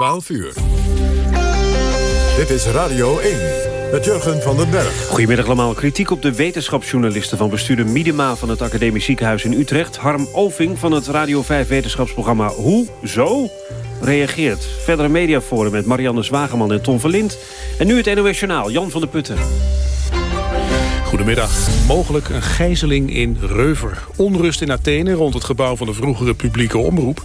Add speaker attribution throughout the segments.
Speaker 1: 12 uur. Dit is Radio 1 met Jurgen van den Berg.
Speaker 2: Goedemiddag allemaal. Kritiek op de wetenschapsjournalisten van bestuurder Miedema van het Academisch Ziekenhuis in Utrecht. Harm Oving van het Radio 5 wetenschapsprogramma Hoe? Zo? reageert. Verder een mediaforum met Marianne Zwageman en Tom Verlind. En nu het NOS Journaal, Jan van der Putten.
Speaker 3: Goedemiddag. Mogelijk een gijzeling in Reuver. Onrust in Athene rond het gebouw van de vroegere publieke omroep.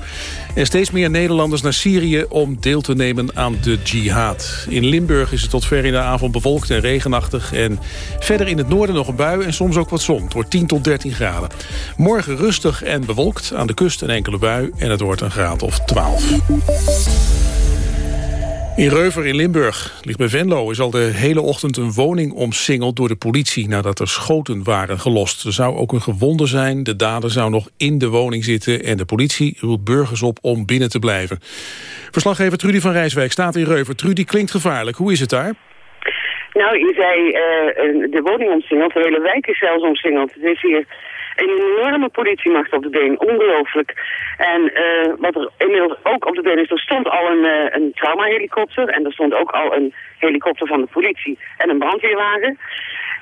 Speaker 3: En steeds meer Nederlanders naar Syrië om deel te nemen aan de jihad. In Limburg is het tot ver in de avond bewolkt en regenachtig. En verder in het noorden nog een bui en soms ook wat zon. Het wordt 10 tot 13 graden. Morgen rustig en bewolkt. Aan de kust een enkele bui en het wordt een graad of 12. In Reuver in Limburg, ligt bij Venlo, is al de hele ochtend een woning omsingeld door de politie nadat er schoten waren gelost. Er zou ook een gewonde zijn, de dader zou nog in de woning zitten en de politie roept burgers op om binnen te blijven. Verslaggever Trudy van Rijswijk staat in Reuver. Trudy klinkt gevaarlijk, hoe is het daar?
Speaker 4: Nou, je zei uh, de woning omsingeld, de hele wijk is zelfs omsingeld. Het is hier een enorme politiemacht op de been. Ongelooflijk. En uh, wat er inmiddels ook op de been is, er stond al een, uh, een traumahelikopter. En er stond ook al een helikopter van de politie en een brandweerwagen.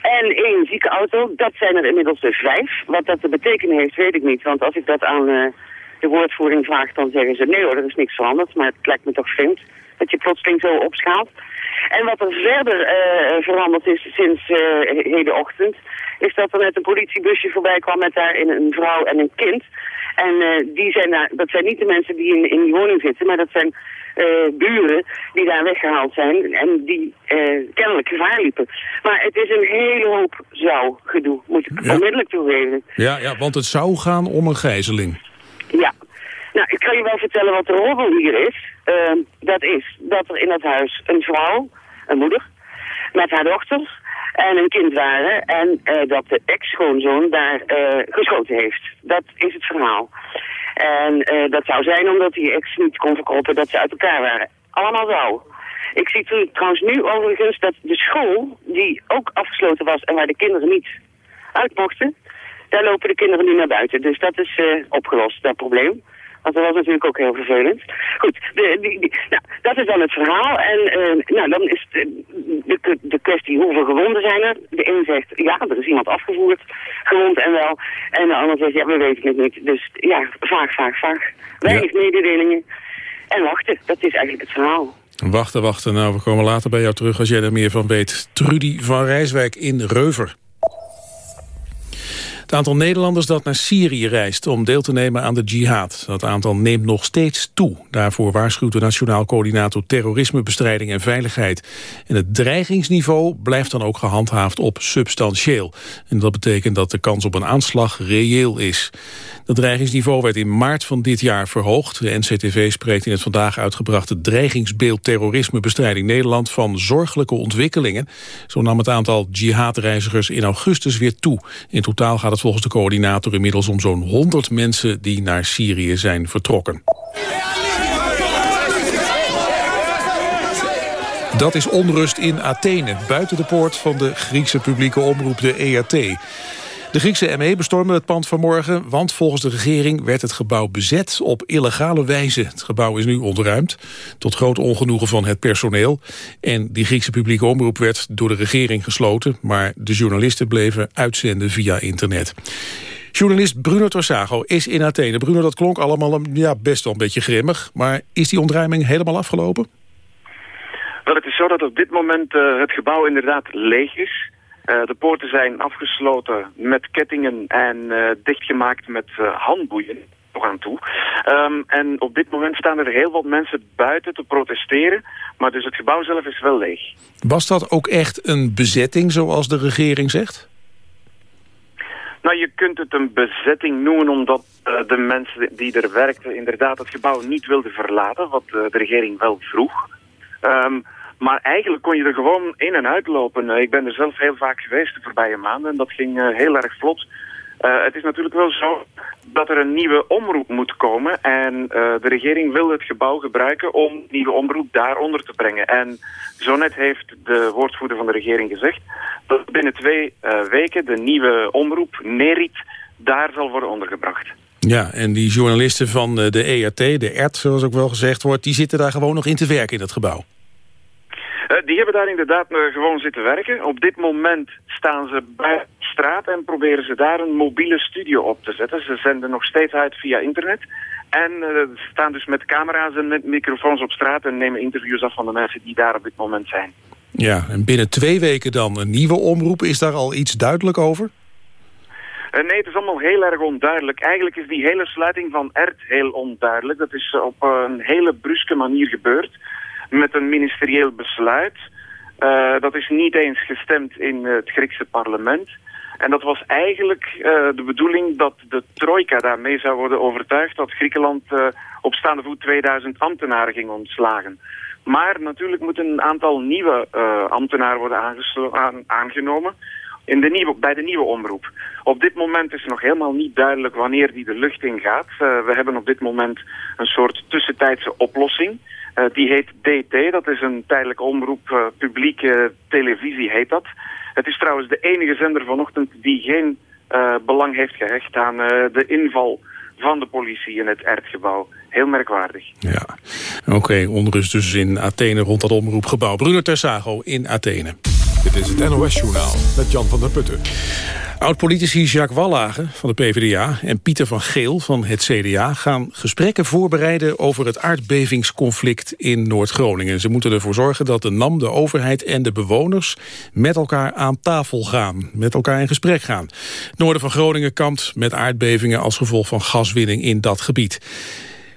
Speaker 4: En één zieke auto. Dat zijn er inmiddels dus vijf. Wat dat te betekenen heeft, weet ik niet. Want als ik dat aan uh, de woordvoering vraag, dan zeggen ze... nee hoor, er is niks veranderd. Maar het lijkt me toch vreemd dat je plotseling zo opschaalt. En wat er verder veranderd is sinds uh, hedenochtend is dat er net een politiebusje voorbij kwam met daarin een vrouw en een kind. En uh, die zijn daar, dat zijn niet de mensen die in, in die woning zitten, maar dat zijn uh, buren die daar weggehaald zijn en die uh, kennelijk gevaar liepen. Maar het is een hele hoop zou gedoe, moet ik ja. onmiddellijk toegeven.
Speaker 3: Ja, ja, want het zou gaan om een gijzeling.
Speaker 4: Ja. Nou, ik kan je wel vertellen wat de robbel hier is. Uh, dat is dat er in het huis een vrouw, een moeder, met haar dochter en een kind waren. En uh, dat de ex-schoonzoon daar uh, geschoten heeft. Dat is het verhaal. En uh, dat zou zijn omdat die ex niet kon verkopen dat ze uit elkaar waren. Allemaal zo. Ik zie trouwens nu overigens dat de school, die ook afgesloten was en waar de kinderen niet uit mochten, daar lopen de kinderen nu naar buiten. Dus dat is opgelost, dat probleem. Want dat was natuurlijk ook heel vervelend. Goed, de, die, die, nou, dat is dan het verhaal. En uh, nou, dan is de, de, de, kwestie hoeveel gewonden zijn er. De een zegt, ja, er is iemand afgevoerd, gewond en wel. En de ander zegt, ja, we weten het niet. Dus ja, vaag, vaag, vaag. Weinig ja. mededelingen. En wachten, dat is eigenlijk het verhaal.
Speaker 3: Wachten, wachten. Nou, we komen later bij jou terug als jij er meer van weet. Trudy van Rijswijk in Reuver. Het aantal Nederlanders dat naar Syrië reist om deel te nemen aan de jihad. Dat aantal neemt nog steeds toe. Daarvoor waarschuwt de Nationaal Coördinator Terrorismebestrijding en Veiligheid. En het dreigingsniveau blijft dan ook gehandhaafd op substantieel. En dat betekent dat de kans op een aanslag reëel is. Dat dreigingsniveau werd in maart van dit jaar verhoogd. De NCTV spreekt in het vandaag uitgebrachte dreigingsbeeld terrorismebestrijding Nederland van zorgelijke ontwikkelingen. Zo nam het aantal jihadreizigers in augustus weer toe. In totaal gaat het volgens de coördinator inmiddels om zo'n 100 mensen die naar Syrië zijn vertrokken. Dat is onrust in Athene, buiten de poort van de Griekse publieke omroep, de ERT. De Griekse ME bestormde het pand vanmorgen... want volgens de regering werd het gebouw bezet op illegale wijze. Het gebouw is nu ontruimd, tot groot ongenoegen van het personeel. En die Griekse publieke omroep werd door de regering gesloten... maar de journalisten bleven uitzenden via internet. Journalist Bruno Torsago is in Athene. Bruno, dat klonk allemaal ja, best wel een beetje grimmig... maar is die ontruiming helemaal afgelopen?
Speaker 5: Wel, het is zo dat op dit moment uh, het gebouw inderdaad leeg is... Uh, de poorten zijn afgesloten met kettingen en uh, dichtgemaakt met uh, handboeien nog aan toe. Um, en op dit moment staan er heel wat mensen buiten te protesteren, maar dus het gebouw zelf is wel leeg.
Speaker 3: Was dat ook echt een bezetting zoals de regering zegt?
Speaker 5: Nou, je kunt het een bezetting noemen omdat uh, de mensen die er werkten inderdaad het gebouw niet wilden verlaten, wat uh, de regering wel vroeg. Um, maar eigenlijk kon je er gewoon in en uit lopen. Uh, ik ben er zelf heel vaak geweest de voorbije maanden en dat ging uh, heel erg vlot. Uh, het is natuurlijk wel zo dat er een nieuwe omroep moet komen. En de regering wil het gebouw gebruiken om nieuwe omroep daaronder te brengen. En zo net heeft de woordvoerder van de regering gezegd... dat binnen twee weken de nieuwe omroep, Nerit, daar zal worden ondergebracht.
Speaker 3: Ja, en die journalisten van de ERT, de ERT zoals ook wel gezegd wordt... die zitten daar gewoon nog in te werken in het gebouw.
Speaker 5: Die hebben daar inderdaad gewoon zitten werken. Op dit moment staan ze bij straat en proberen ze daar een mobiele studio op te zetten. Ze zenden nog steeds uit via internet. En uh, staan dus met camera's en met microfoons op straat... en nemen interviews af van de mensen die daar op dit moment zijn.
Speaker 3: Ja, en binnen twee weken dan een nieuwe omroep. Is daar al iets duidelijk over?
Speaker 5: Uh, nee, het is allemaal heel erg onduidelijk. Eigenlijk is die hele sluiting van ERT heel onduidelijk. Dat is op een hele bruske manier gebeurd. Met een ministerieel besluit. Uh, dat is niet eens gestemd in het Griekse parlement. En dat was eigenlijk uh, de bedoeling dat de trojka daarmee zou worden overtuigd... dat Griekenland uh, op staande voet 2000 ambtenaren ging ontslagen. Maar natuurlijk moeten een aantal nieuwe ambtenaren worden aan, aangenomen... In de bij de nieuwe omroep. Op dit moment is nog helemaal niet duidelijk wanneer die de lucht in gaat. we hebben op dit moment een soort tussentijdse oplossing... Uh, die heet DT, dat is een tijdelijke omroep, uh, publieke televisie heet dat. Het is trouwens de enige zender vanochtend die geen uh, belang heeft gehecht aan uh, de inval van de politie in het Erdgebouw. Heel merkwaardig.
Speaker 3: Ja, oké. Okay, onrust dus in Athene rond dat omroepgebouw. Bruno Tersago in Athene.
Speaker 1: Dit is het NOS-journaal met Jan van der Putten.
Speaker 3: Oud-politici Jacques Wallage van de PvdA en Pieter van Geel van het CDA... gaan gesprekken voorbereiden over het aardbevingsconflict in Noord-Groningen. Ze moeten ervoor zorgen dat de NAM, de overheid en de bewoners... met elkaar aan tafel gaan, met elkaar in gesprek gaan. Noorden van Groningen kampt met aardbevingen... als gevolg van gaswinning in dat gebied.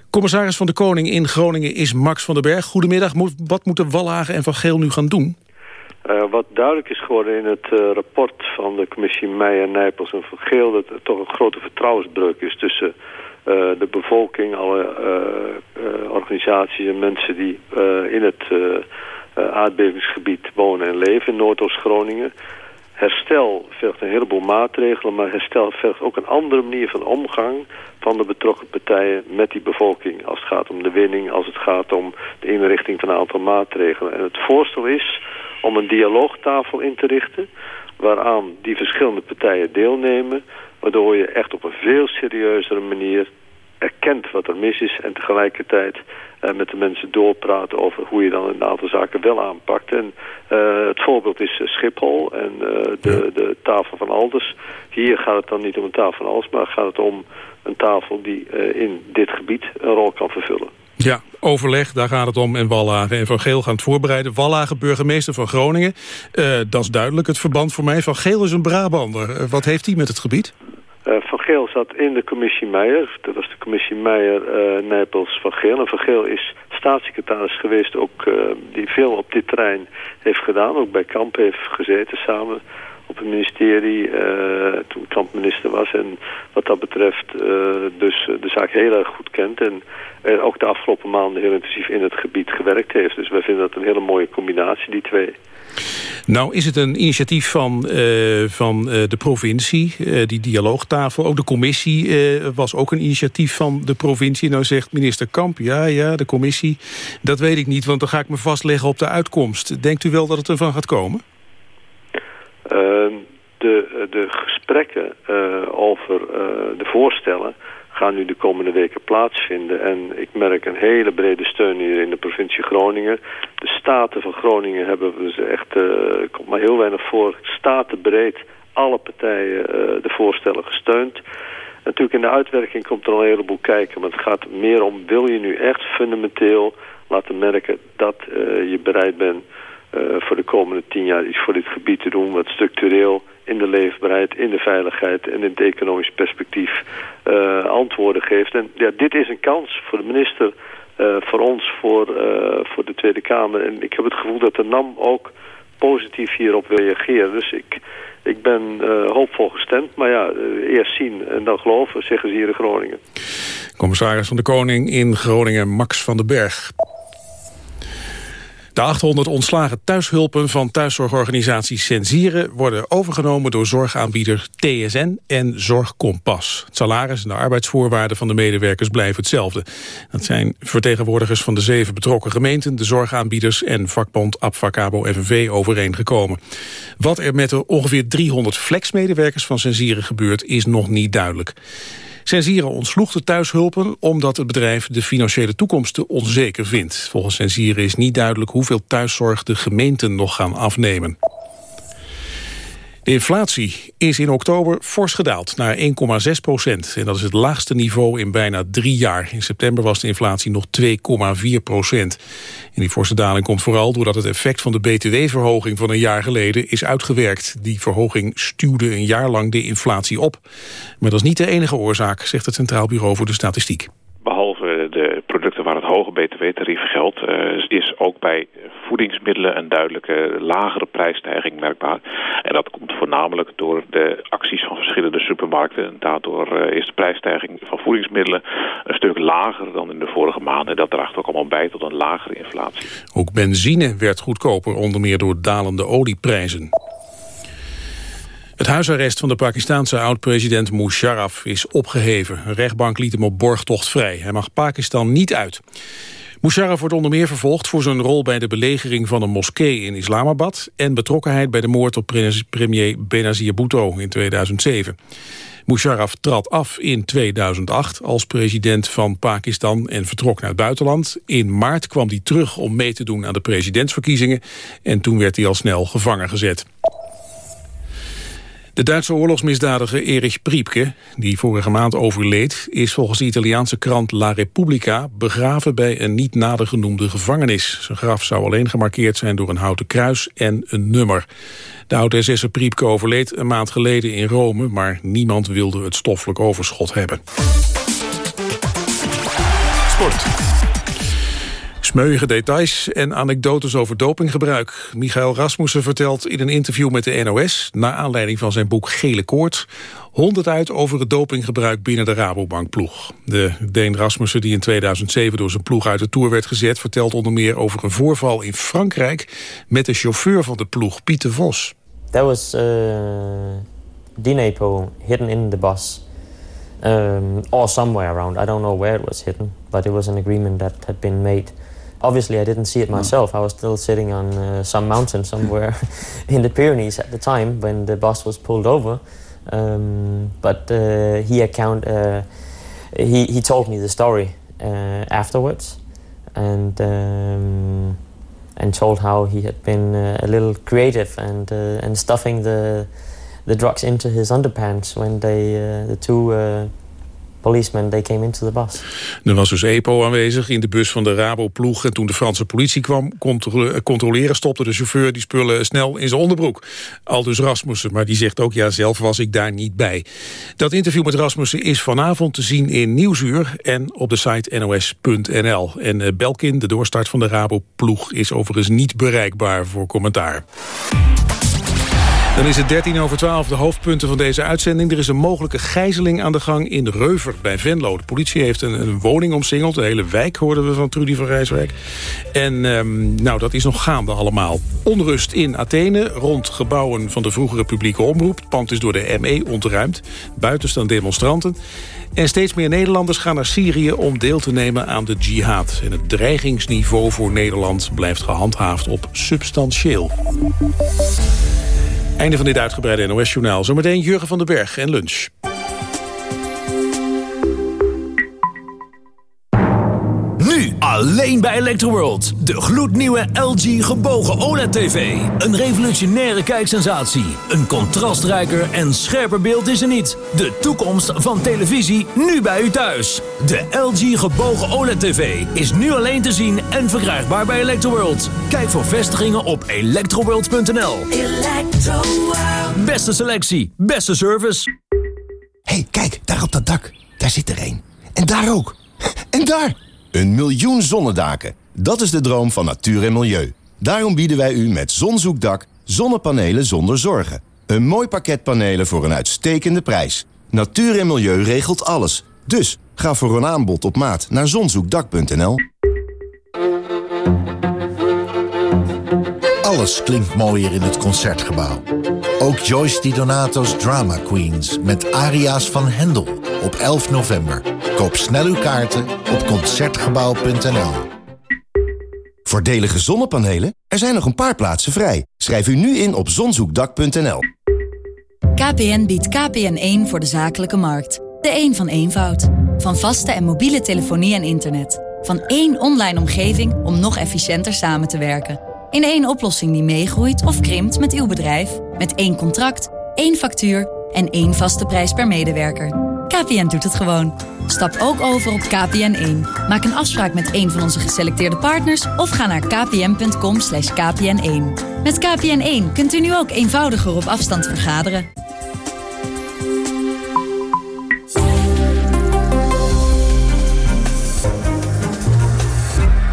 Speaker 3: Commissaris van de Koning in Groningen is Max van den Berg. Goedemiddag. Wat moeten Wallage en Van Geel nu gaan doen?
Speaker 6: Uh, wat duidelijk is geworden in het uh, rapport van de commissie Meijer, Nijpels en Van Geel... dat er toch een grote vertrouwensbreuk is tussen uh, de bevolking... alle organisaties en mensen die in het aardbevingsgebied wonen en leven in Noordoost-Groningen. Herstel vergt een heleboel maatregelen, maar herstel vergt ook een andere manier van omgang van de betrokken partijen met die bevolking. Als het gaat om de winning, als het gaat om de inrichting van een aantal maatregelen. En het voorstel is om een dialoogtafel in te richten... waaraan die verschillende partijen deelnemen... waardoor je echt op een veel serieuzere manier erkent wat er mis is... en tegelijkertijd uh, met de mensen doorpraten over hoe je dan een aantal zaken wel aanpakt. En uh, het voorbeeld is uh, Schiphol en de, de tafel van Alders. Hier gaat het dan niet om een tafel van Alders, maar gaat het om een tafel die in dit gebied een rol kan vervullen.
Speaker 3: Ja, overleg, daar gaat het om. En Wallagen en Van Geel gaan het voorbereiden. Wallagen, burgemeester van Groningen. Uh, dat is duidelijk het verband voor mij. Van Geel is een Brabander. Uh, wat heeft hij met het gebied?
Speaker 6: Uh, van Geel zat in de commissie Meijer. Dat was de commissie Meijer, Nijpels, Van Geel. En Van Geel is staatssecretaris geweest ook, die veel op dit terrein heeft gedaan. Ook bij Kamp heeft gezeten samen op het ministerie uh, toen Kamp minister was. En wat dat betreft uh, dus de zaak heel erg goed kent. En ook de afgelopen maanden heel intensief in het gebied gewerkt heeft. Dus wij vinden dat een hele mooie combinatie, die twee.
Speaker 3: Nou is het een initiatief van, van de provincie, die dialoogtafel. Ook de commissie was ook een initiatief van de provincie. Nou zegt minister Kamp, ja, ja, de commissie. Dat weet ik niet, want dan ga ik me vastleggen op de uitkomst. Denkt u wel dat het ervan gaat komen?
Speaker 6: Ehm, de, de gesprekken over de voorstellen gaan nu de komende weken plaatsvinden. En ik merk een hele brede steun hier in de provincie Groningen. De staten van Groningen hebben ze echt, uh, komt maar heel weinig voor, statenbreed alle partijen de voorstellen gesteund. Natuurlijk in de uitwerking komt er al een heleboel kijken, maar het gaat meer om, wil je nu echt fundamenteel laten merken dat je bereid bent voor de komende tien jaar iets voor dit gebied te doen, wat structureel in de leefbaarheid, in de veiligheid en in het economisch perspectief uh, antwoorden geeft. En ja, dit is een kans voor de minister, uh, voor ons, voor, voor de Tweede Kamer. En ik heb het gevoel dat de NAM ook positief hierop wil reageren. Dus ik, ik ben hoopvol gestemd. Maar ja, eerst zien en dan geloven, zeggen ze hier in Groningen.
Speaker 3: Commissaris van de Koning in Groningen, Max van den Berg. De 800 ontslagen thuishulpen van thuiszorgorganisatie Sensieren... worden overgenomen door zorgaanbieder TSN en Zorgkompas. Het salaris en de arbeidsvoorwaarden van de medewerkers blijven hetzelfde. Dat zijn vertegenwoordigers van de zeven betrokken gemeenten... de zorgaanbieders en vakbond Abfacabo FNV overeengekomen. Wat er met de ongeveer 300 flexmedewerkers van Sensieren gebeurt... is nog niet duidelijk. Sensieren ontsloeg de thuishulpen omdat het bedrijf de financiële toekomst te onzeker vindt. Volgens Sensieren is niet duidelijk hoeveel thuiszorg de gemeenten nog gaan afnemen. De inflatie is in oktober fors gedaald naar 1,6 procent. En dat is het laagste niveau in bijna drie jaar. In september was de inflatie nog 2,4 procent. En die forse daling komt vooral doordat het effect van de btw-verhoging van een jaar geleden is uitgewerkt. Die verhoging stuwde een jaar lang de inflatie op. Maar dat is niet de enige oorzaak, zegt het Centraal Bureau voor de Statistiek.
Speaker 7: Hoge btw-tarief geldt... Uh, is ook bij voedingsmiddelen een duidelijke lagere prijsstijging merkbaar. En dat komt voornamelijk door de acties van verschillende supermarkten. Daardoor uh, is de prijsstijging van voedingsmiddelen een stuk lager dan in de vorige maanden. Dat draagt ook allemaal bij tot een lagere inflatie.
Speaker 3: Ook benzine werd goedkoper, onder meer door dalende olieprijzen. Het huisarrest van de Pakistanse oud-president Musharraf is opgeheven. Een rechtbank liet hem op borgtocht vrij. Hij mag Pakistan niet uit. Musharraf wordt onder meer vervolgd voor zijn rol bij de belegering van een moskee in Islamabad en betrokkenheid bij de moord op premier Benazir Bhutto in 2007. Musharraf trad af in 2008 als president van Pakistan en vertrok naar het buitenland. In maart kwam hij terug om mee te doen aan de presidentsverkiezingen en toen werd hij al snel gevangen gezet. De Duitse oorlogsmisdadiger Erich Priepke, die vorige maand overleed... is volgens de Italiaanse krant La Repubblica begraven bij een niet nader genoemde gevangenis. Zijn graf zou alleen gemarkeerd zijn door een houten kruis en een nummer. De oud-SS'er Priepke overleed een maand geleden in Rome... maar niemand wilde het stoffelijk overschot hebben. Sport. Smeuïge details en anekdotes over dopinggebruik. Michael Rasmussen vertelt in een interview met de NOS... naar aanleiding van zijn boek Gele Koorts... honderd uit over het dopinggebruik binnen de Rabobankploeg. De Deen Rasmussen, die in 2007 door zijn ploeg uit de Tour werd gezet... vertelt onder meer over een voorval in Frankrijk... met de chauffeur van de ploeg, Pieter Vos.
Speaker 8: That was uh, Dinepo hidden in the bus... Um, or somewhere around. I don't know where it was hidden, but it was an agreement that had been made obviously I didn't see it myself. I was still sitting on uh, some mountain somewhere in the Pyrenees at the time when the bus was pulled over. Um, but uh, he account uh, he he told me the story uh, afterwards, and um, and told how he had been uh, a little creative and uh, and stuffing the the drugs into his underpants when they the two policemen they came into the bus.
Speaker 3: Er was dus EPO aanwezig in de bus van de Rabo-ploeg. En toen de Franse politie kwam controleren... stopte de chauffeur die spullen snel in zijn onderbroek. Al dus Rasmussen, maar die zegt ook... ja, zelf was ik daar niet bij. Dat interview met Rasmussen is vanavond te zien in Nieuwsuur... en op de site nos.nl. En eh, Belkin, de doorstart van de Rabo-ploeg... is overigens niet bereikbaar voor commentaar. Dan is het 13 over 12 de hoofdpunten van deze uitzending. Er is een mogelijke gijzeling aan de gang in Reuver bij Venlo. De politie heeft een, woning omsingeld. De hele wijk hoorden we van Trudy van Rijswijk. En um, nou, dat is nog gaande allemaal. Onrust in Athene rond gebouwen van de vroegere publieke omroep. Het pand is door de ME ontruimd. Buiten staan demonstranten. En steeds meer Nederlanders gaan naar Syrië om deel te nemen aan de jihad. En het dreigingsniveau voor Nederland blijft gehandhaafd op substantieel. Einde van dit uitgebreide NOS-journaal. Zometeen Jurgen van den Berg en lunch.
Speaker 9: Alleen bij Electroworld. De gloednieuwe LG gebogen OLED-TV. Een revolutionaire kijksensatie. Een contrastrijker en scherper beeld is er niet. De toekomst van televisie nu bij u thuis. De LG gebogen OLED-TV is nu alleen te zien en verkrijgbaar bij Electroworld. Kijk voor vestigingen op electroworld.nl. Beste selectie, beste service.
Speaker 10: hey, kijk, daar op dat dak. Daar zit er één. En daar ook. En daar!
Speaker 11: Een miljoen zonnedaken. Dat is de droom van natuur en milieu. Daarom bieden wij u met Zonzoekdak zonnepanelen zonder zorgen. Een mooi pakket panelen voor een uitstekende prijs. Natuur en milieu regelt alles. Dus ga voor een aanbod op maat naar zonzoekdak.nl.
Speaker 12: Alles klinkt mooier in het Concertgebouw. Ook Joyce Di Donato's Drama Queens met aria's van Hendel op 11 november. Koop snel uw kaarten op Concertgebouw.nl.
Speaker 11: Voordelige zonnepanelen? Er zijn nog een paar plaatsen vrij. Schrijf u nu in op zonzoekdak.nl.
Speaker 13: KPN biedt KPN1 voor de zakelijke markt. De een van eenvoud. Van vaste en mobiele telefonie en internet. Van één online omgeving om nog efficiënter samen te werken. In één oplossing die meegroeit of krimpt met uw bedrijf. Met één contract, één factuur en één vaste prijs per medewerker. KPN doet het gewoon. Stap ook over op KPN1. Maak een afspraak met een van onze geselecteerde partners... of ga naar kpn.com kpn1. Met KPN1 kunt u nu ook eenvoudiger op afstand vergaderen.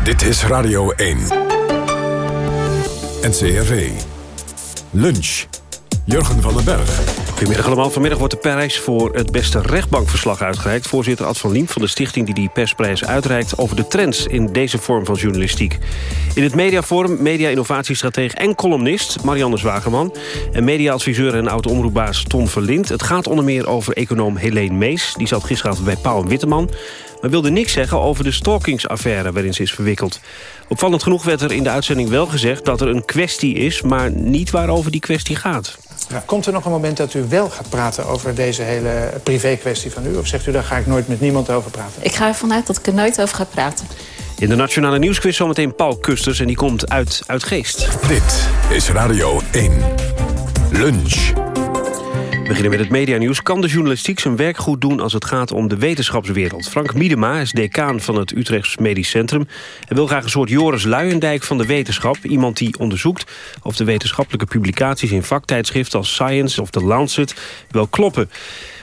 Speaker 1: Dit is Radio 1. NCRV. Lunch. Jurgen van den Berg.
Speaker 2: Goedemiddag allemaal. Vanmiddag wordt de prijs voor het beste rechtbankverslag uitgereikt. Voorzitter Ad van Liem van de stichting die die persprijs uitreikt... over de trends in deze vorm van journalistiek. In het mediaforum media-innovatiestratege en columnist Marianne Zwageman... en mediaadviseur en oud-omroepbaas Tom Verlind. Het gaat onder meer over econoom Helene Mees. Die zat gisteravond bij Pauw en Witteman maar wilde niks zeggen over de stalkingsaffaire waarin ze is verwikkeld. Opvallend genoeg werd er in de uitzending wel gezegd dat er een kwestie is... maar niet waarover die kwestie gaat.
Speaker 14: Ja, komt er nog een moment dat u wel gaat praten over deze hele privé-kwestie van u? Of zegt u, daar ga ik nooit met niemand over praten?
Speaker 15: Ik ga ervan uit dat ik er nooit over ga praten.
Speaker 2: In de Nationale Nieuwsquiz zometeen Paul Kusters en die komt uit, uit Geest.
Speaker 1: Dit is Radio 1. Lunch.
Speaker 2: We beginnen met het medianieuws. Kan de journalistiek zijn werk goed doen als het gaat om de wetenschapswereld? Frank Miedema is decaan van het Utrechts Medisch Centrum... en wil graag een soort Joris Luijendijk van de wetenschap. Iemand die onderzoekt of de wetenschappelijke publicaties... in vaktijdschriften als Science of The Lancet wel kloppen.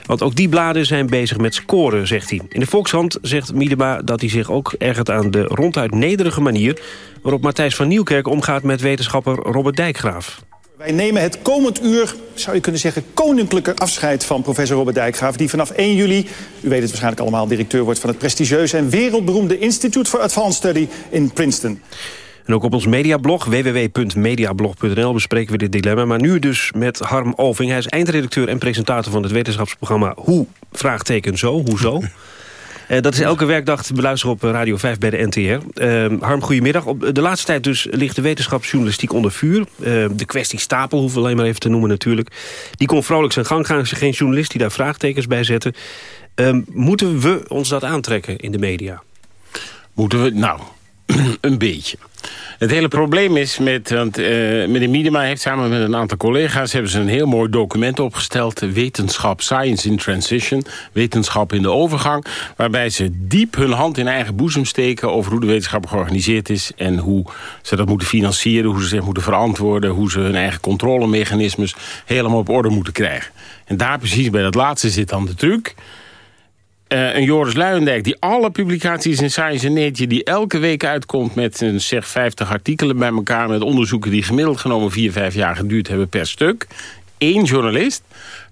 Speaker 2: Want ook die bladen zijn bezig met scoren, zegt hij. In de Volkshand zegt Miedema dat hij zich ook ergert aan de ronduit nederige manier... waarop Matthijs van Nieuwkerk omgaat met wetenschapper Robert Dijkgraaf.
Speaker 16: Wij nemen het komend uur, zou je kunnen zeggen, koninklijke afscheid van professor Robert Dijkgraaf... die vanaf 1 juli, u weet het waarschijnlijk allemaal, directeur wordt van het prestigieuze en wereldberoemde Institute for Advanced Study in Princeton.
Speaker 2: En ook op ons mediablog, www.mediablog.nl, bespreken we dit dilemma. Maar nu dus met Harm Oving. Hij is eindredacteur en presentator van het wetenschapsprogramma Hoe? Vraagteken zo, hoezo? Uh, dat is elke werkdag te beluisteren op Radio 5 bij de NTR. Uh, Harm, goedemiddag. Op de laatste tijd dus ligt de wetenschapsjournalistiek onder vuur. Uh, de kwestie stapel, hoeven we alleen maar even te noemen natuurlijk. Die kon vrolijk zijn gang gaan. Er geen journalist die daar vraagtekens bij zetten. Ehm, moeten we ons dat aantrekken in de media?
Speaker 17: Moeten we? Nou, een beetje. Het hele probleem is met, want uh, meneer Miedema heeft samen met een aantal collega's hebben ze een heel mooi document opgesteld. Wetenschap, Science in Transition, wetenschap in de overgang. Waarbij ze diep hun hand in eigen boezem steken over hoe de wetenschap georganiseerd is. En hoe ze dat moeten financieren, hoe ze zich moeten verantwoorden. Hoe ze hun eigen controlemechanismes helemaal op orde moeten krijgen. En daar precies bij dat laatste zit dan de truc. Uh, een Joris Luijendijk die alle publicaties in Science Nature... die elke week uitkomt met een, zeg 50 artikelen bij elkaar... met onderzoeken die gemiddeld genomen 4, 5 jaar geduurd hebben per stuk. Eén journalist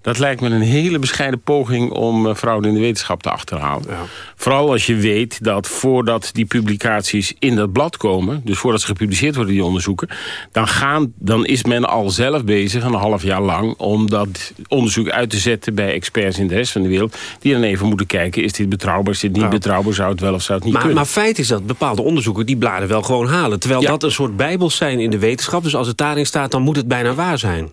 Speaker 17: dat lijkt me een hele bescheiden poging om uh, fraude in de wetenschap te achterhalen. Ja. Vooral als je weet dat voordat die publicaties in dat blad komen... dus voordat ze gepubliceerd worden, die onderzoeken... dan, gaan, dan is men al zelf bezig, een half jaar lang... om dat onderzoek uit te zetten bij experts in de rest van de wereld... die dan even moeten kijken, is dit betrouwbaar, is dit niet ja. betrouwbaar... zou het wel of zou het niet
Speaker 2: maar,
Speaker 17: kunnen.
Speaker 2: Maar feit is dat bepaalde onderzoeken die bladen wel gewoon halen. Terwijl ja. dat een soort bijbels zijn in de wetenschap. Dus als het daarin staat, dan moet het bijna waar zijn.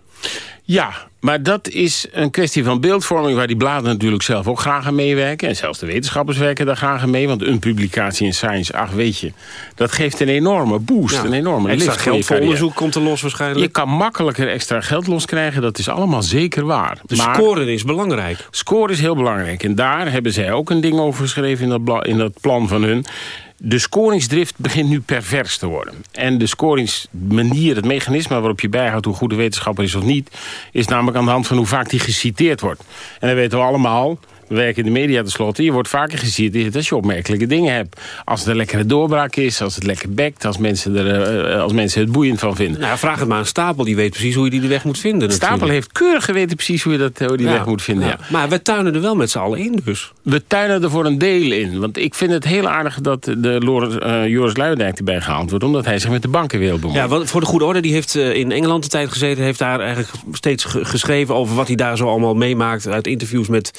Speaker 17: Ja, maar dat is een kwestie van beeldvorming... waar die bladen natuurlijk zelf ook graag aan meewerken. En zelfs de wetenschappers werken daar graag aan mee. Want een publicatie in Science, ach weet je... dat geeft een enorme boost, ja. een enorme
Speaker 2: extra
Speaker 17: lift.
Speaker 2: geld voor onderzoek komt er los waarschijnlijk.
Speaker 17: Je kan makkelijker extra geld loskrijgen, dat is allemaal zeker waar.
Speaker 2: De maar scoren is belangrijk.
Speaker 17: Scoren is heel belangrijk. En daar hebben zij ook een ding over geschreven in dat, in dat plan van hun de scoringsdrift begint nu pervers te worden. En de scoringsmanier, het mechanisme waarop je bijhoudt... hoe goed de wetenschapper is of niet... is namelijk aan de hand van hoe vaak die geciteerd wordt. En dan weten we allemaal we werken in de media tenslotte. Je wordt vaker geciteerd als je opmerkelijke dingen hebt. Als het een lekkere doorbraak is, als het lekker bekt... als mensen, er, uh, als mensen het boeiend van vinden.
Speaker 2: Nou, vraag het maar aan Stapel, die weet precies hoe je die de weg moet vinden.
Speaker 17: Stapel heeft keurig geweten precies hoe je dat, hoe die ja, weg moet vinden. Ja.
Speaker 2: Ja. Maar we tuinen er wel met z'n allen in dus.
Speaker 17: We tuinen er voor een deel in. Want ik vind het heel aardig dat de uh, Joris Luijendijk erbij gehaald wordt... omdat hij zich met de bankenwereld bemoeit.
Speaker 2: Ja, want voor de goede orde, die heeft in Engeland de tijd gezeten... heeft daar eigenlijk steeds geschreven over wat hij daar zo allemaal meemaakt... uit interviews met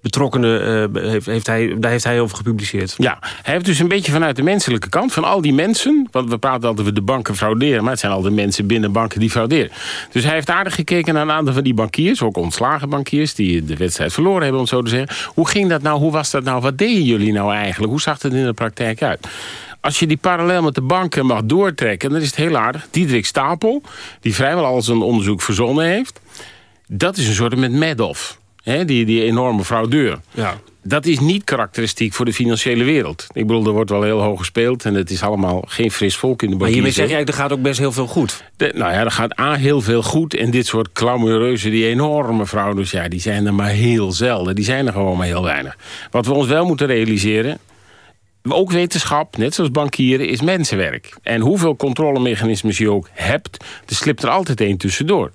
Speaker 2: betrokkenen heeft, heeft hij, daar heeft hij over gepubliceerd.
Speaker 17: Ja, hij heeft dus een beetje vanuit de menselijke kant van al die mensen... want we praten altijd over de banken frauderen... maar het zijn al de mensen binnen banken die frauderen. Dus hij heeft aardig gekeken naar een aantal van die bankiers... ook ontslagen bankiers die de wedstrijd verloren hebben, om zo te zeggen. Hoe ging dat nou? Hoe was dat nou? Wat deden jullie nou eigenlijk? Hoe zag het in de praktijk uit? Als je die parallel met de banken mag doortrekken... dan is het heel aardig. Diederik Stapel, die vrijwel al zijn onderzoek verzonnen heeft... dat is een soort met Madoff. Hè, die, die enorme fraudeur.
Speaker 2: Ja.
Speaker 17: Dat is niet karakteristiek voor de financiële wereld. Ik bedoel, er wordt wel heel hoog gespeeld... en het is allemaal geen fris volk in de
Speaker 2: Maar hiermee zeg je eigenlijk, er gaat ook best heel veel goed.
Speaker 17: De, nou ja, er gaat A, heel veel goed. En dit soort klamoureuze, die enorme fraudes... ja, die zijn er maar heel zelden. Die zijn er gewoon maar heel weinig. Wat we ons wel moeten realiseren... Ook wetenschap, net zoals bankieren, is mensenwerk. En hoeveel controlemechanismes je ook hebt... er slipt er altijd één tussendoor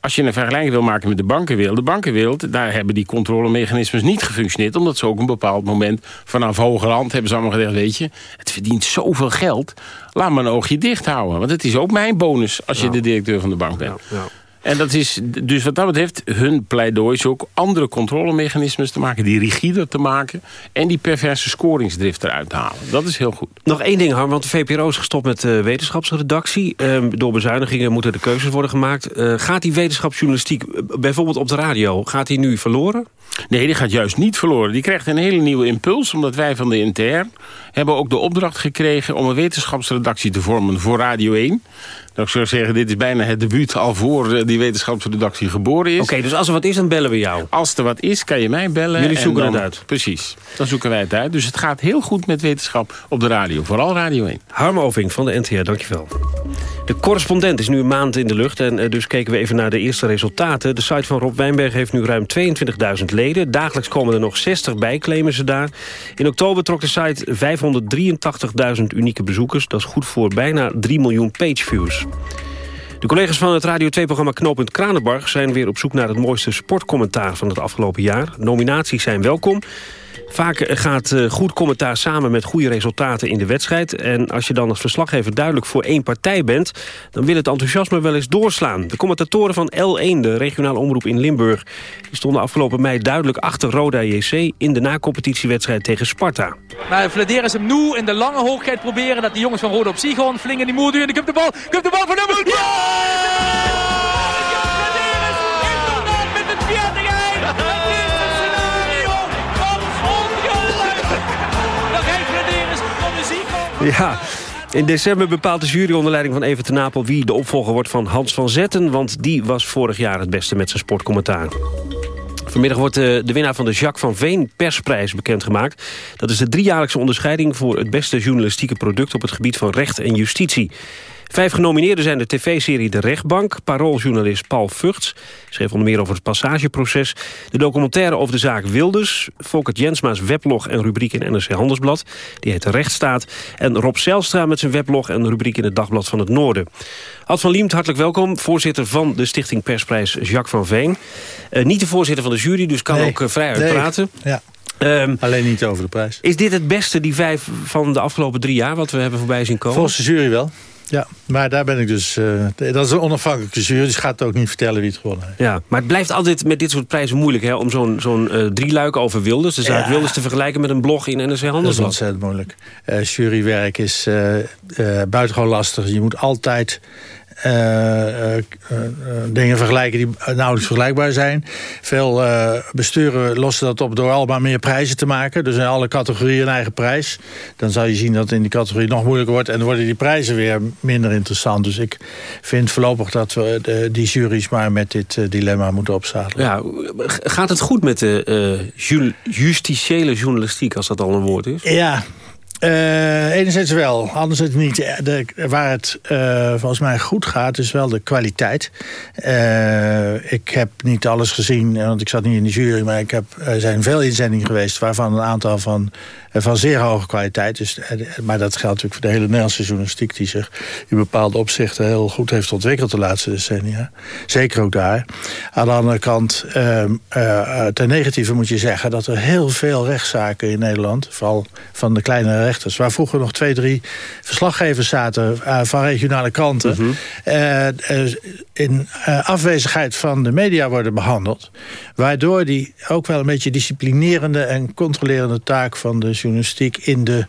Speaker 17: als je een vergelijking wil maken met de bankenwereld... de bankenwereld, daar hebben die controlemechanismes niet gefunctioneerd... omdat ze ook een bepaald moment vanaf hoger hand hebben ze allemaal gezegd... weet je, het verdient zoveel geld, laat maar een oogje dicht houden. Want het is ook mijn bonus als je de directeur van de bank bent.
Speaker 2: Ja,
Speaker 17: En dat is, dus wat dat betreft, hun pleidooi is ook andere controlemechanismes te maken, die rigider te maken en die perverse scoringsdrift eruit te halen. Dat is heel goed.
Speaker 2: Nog één ding, Harm, want de VPRO is gestopt met de wetenschapsredactie. Ehm, door bezuinigingen moeten de keuzes worden gemaakt. Eh, gaat die wetenschapsjournalistiek, eh, bijvoorbeeld op de radio, gaat die nu verloren?
Speaker 17: Nee, die gaat juist niet verloren. Die krijgt een hele nieuwe impuls, omdat wij van de NTR hebben ook de opdracht gekregen om een wetenschapsredactie te vormen voor Radio 1. Nou, ik zou zeggen, dit is bijna het debuut al voor eh, die wetenschapsredactie geboren is.
Speaker 2: Oké, dus als er wat is, dan bellen we jou.
Speaker 17: Als er wat is, kan je mij bellen.
Speaker 2: Jullie
Speaker 17: en
Speaker 2: zoeken
Speaker 17: dan-
Speaker 2: het uit.
Speaker 17: Precies, dan zoeken wij het uit. Dus het gaat heel goed met wetenschap op de radio. Vooral Radio 1.
Speaker 2: Harm Oving van de NTR, dankjewel. De correspondent is nu een maand in de lucht en eh, dus keken we even naar de eerste resultaten. De site van Rob Wijnberg heeft nu ruim 22.000 leden. Dagelijks komen er nog 60 bij, claimen ze daar. In oktober trok de site 583.000 unieke bezoekers. Dat is goed voor bijna 3 miljoen pageviews. De collega's van het Radio 2-programma Knooppunt Kranenbarg... zijn weer op zoek naar het mooiste sportcommentaar van het afgelopen jaar. Nominaties zijn welkom. Vaak gaat eh, goed commentaar samen met goede resultaten in de wedstrijd. En als je dan als verslaggever duidelijk voor één partij bent... dan wil het enthousiasme wel eens doorslaan. De commentatoren van L1, de regionale omroep in Limburg... die stonden afgelopen mei duidelijk achter Roda JC... in de na-competitiewedstrijd tegen Sparta.
Speaker 18: Maar Vladeren ze hem nu in de lange hoogheid proberen. Dat die jongens van Rode op zich gewoon flink in die moer duwen. Ik heb de bal. Ik heb de bal voor nummer. Ja!
Speaker 2: Ja, in december bepaalt de jury onder leiding van Evert ten Napel... wie de opvolger wordt van Hans van Zetten... want die was vorig jaar het beste met zijn sportcommentaar. Vanmiddag wordt eh, de, de winnaar van de Jacques van Veen persprijs bekendgemaakt. Dat is de driejaarlijkse onderscheiding voor het beste journalistieke product... op het gebied van recht en justitie. Vijf genomineerden zijn de tv-serie De Rechtbank... parooljournalist Paul Vugts, schreef onder meer over het passageproces... de documentaire over de zaak Wilders... Volkert Jensma's weblog en rubriek in NRC Handelsblad... die heet De Rechtsstaat... en Rob Zijlstra met zijn weblog en rubriek in het Dagblad van het Noorden. Ad van Liemt, hartelijk welkom, voorzitter van de Stichting Persprijs Jacques van Veen. Eh, niet de voorzitter van de jury, dus kan
Speaker 19: Nee.
Speaker 2: ook eh, vrij
Speaker 19: Nee.
Speaker 2: uitpraten.
Speaker 19: Ja.
Speaker 2: Ehm,
Speaker 19: Alleen niet over de prijs.
Speaker 2: is dit het beste, die vijf van de afgelopen drie jaar... wat we hebben voorbij zien komen?
Speaker 19: Volgens de jury wel. Ja, maar daar ben ik dus... eh, dat is een onafhankelijke jury, dus gaat ook niet vertellen wie het gewonnen heeft.
Speaker 2: Ja, maar het blijft altijd met dit soort prijzen moeilijk... Hè, om zo'n zo'n eh, drieluik over Wilders, de zaak
Speaker 19: Ja.
Speaker 2: Wilders... te vergelijken met een blog in NRC
Speaker 19: Dat is
Speaker 2: Handelsblad.
Speaker 19: ontzettend moeilijk. Eh, jurywerk is buitengewoon lastig. Je moet altijd dingen vergelijken die nauwelijks vergelijkbaar zijn. Veel eh, besturen lossen dat op door allemaal meer prijzen te maken. Dus in alle categorieën een eigen prijs. Dan zal je zien dat het in die categorie nog moeilijker wordt. En dan worden die prijzen weer minder interessant. Dus ik vind voorlopig dat we de, die juries maar met dit eh, dilemma moeten opzadelen.
Speaker 2: Ja, gaat het goed met de eh, ju- justitiële journalistiek, als dat al een woord is?
Speaker 19: Ja, eh, enerzijds wel, anderzijds niet. De, waar het eh, volgens mij goed gaat, is wel de kwaliteit. Eh, ik heb niet alles gezien, eh, want ik zat niet in de jury... maar ik heb, er zijn veel inzendingen geweest... waarvan een aantal van, eh, van zeer hoge kwaliteit. Dus, eh, maar dat geldt natuurlijk voor de hele Nederlandse journalistiek... die zich in bepaalde opzichten heel goed heeft ontwikkeld de laatste decennia. Zeker ook daar. Aan de andere kant, ehm, eh, ten negatieve moet je zeggen... dat er heel veel rechtszaken in Nederland... vooral van de kleinere rechters. Waar vroeger nog twee, drie verslaggevers zaten uh, van regionale kranten.
Speaker 2: Mhm.
Speaker 19: uh, in afwezigheid van de media worden behandeld. Waardoor die ook wel een beetje disciplinerende en controlerende taak van de journalistiek in de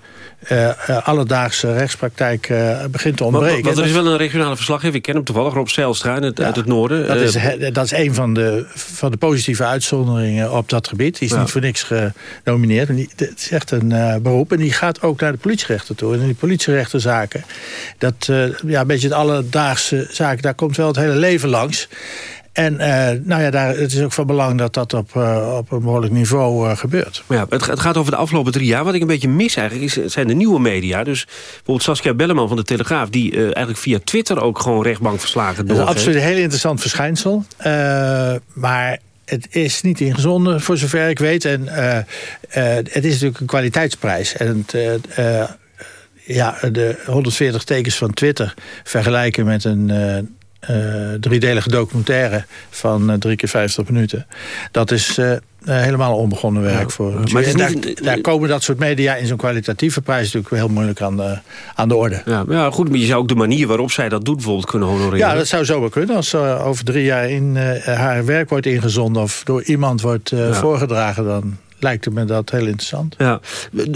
Speaker 19: alledaagse rechtspraktijk begint te ontbreken.
Speaker 2: Want er is wel een regionale verslaggever, ik ken hem toevallig, Rob Zijlstra uit, ja, uit het noorden.
Speaker 19: Dat is, dat is een van de, van de positieve uitzonderingen op dat gebied. Die is niet voor niks genomineerd. En die, het is echt een uh, beroep. En die gaat ook naar de politierechter toe. En die politierechterzaken, dat uh, ja, een beetje het alledaagse zaken, daar komt wel het hele leven langs. En uh, nou ja, daar, het is ook van belang dat dat op, uh, op een behoorlijk niveau uh, gebeurt.
Speaker 2: Ja, het, het, gaat over de afgelopen drie jaar. Wat ik een beetje mis eigenlijk is, zijn de nieuwe media. Dus bijvoorbeeld Saskia Belleman van de Telegraaf... die eigenlijk via Twitter ook gewoon rechtbankverslagen doorgeeft.
Speaker 19: Dat is absoluut een heel interessant verschijnsel. maar het is niet ingezonden, voor zover ik weet. En het is natuurlijk een kwaliteitsprijs. En het, ja, de 140 tekens van Twitter vergelijken met een driedelige documentaire van drie keer 50 minuten. Dat is uh, helemaal onbegonnen werk. Ja, voor. Maar daar, niet... daar, komen dat soort media in zo'n kwalitatieve prijs natuurlijk heel moeilijk aan de, aan de orde.
Speaker 2: Ja, ja, goed, maar je zou ook de manier waarop zij dat doet bijvoorbeeld kunnen honoreren.
Speaker 19: Ja, dat zou zomaar kunnen. Als uh, over drie jaar in uh, haar werk wordt ingezonden of door iemand wordt ja. voorgedragen, dan lijkt het me dat heel interessant.
Speaker 2: Ja.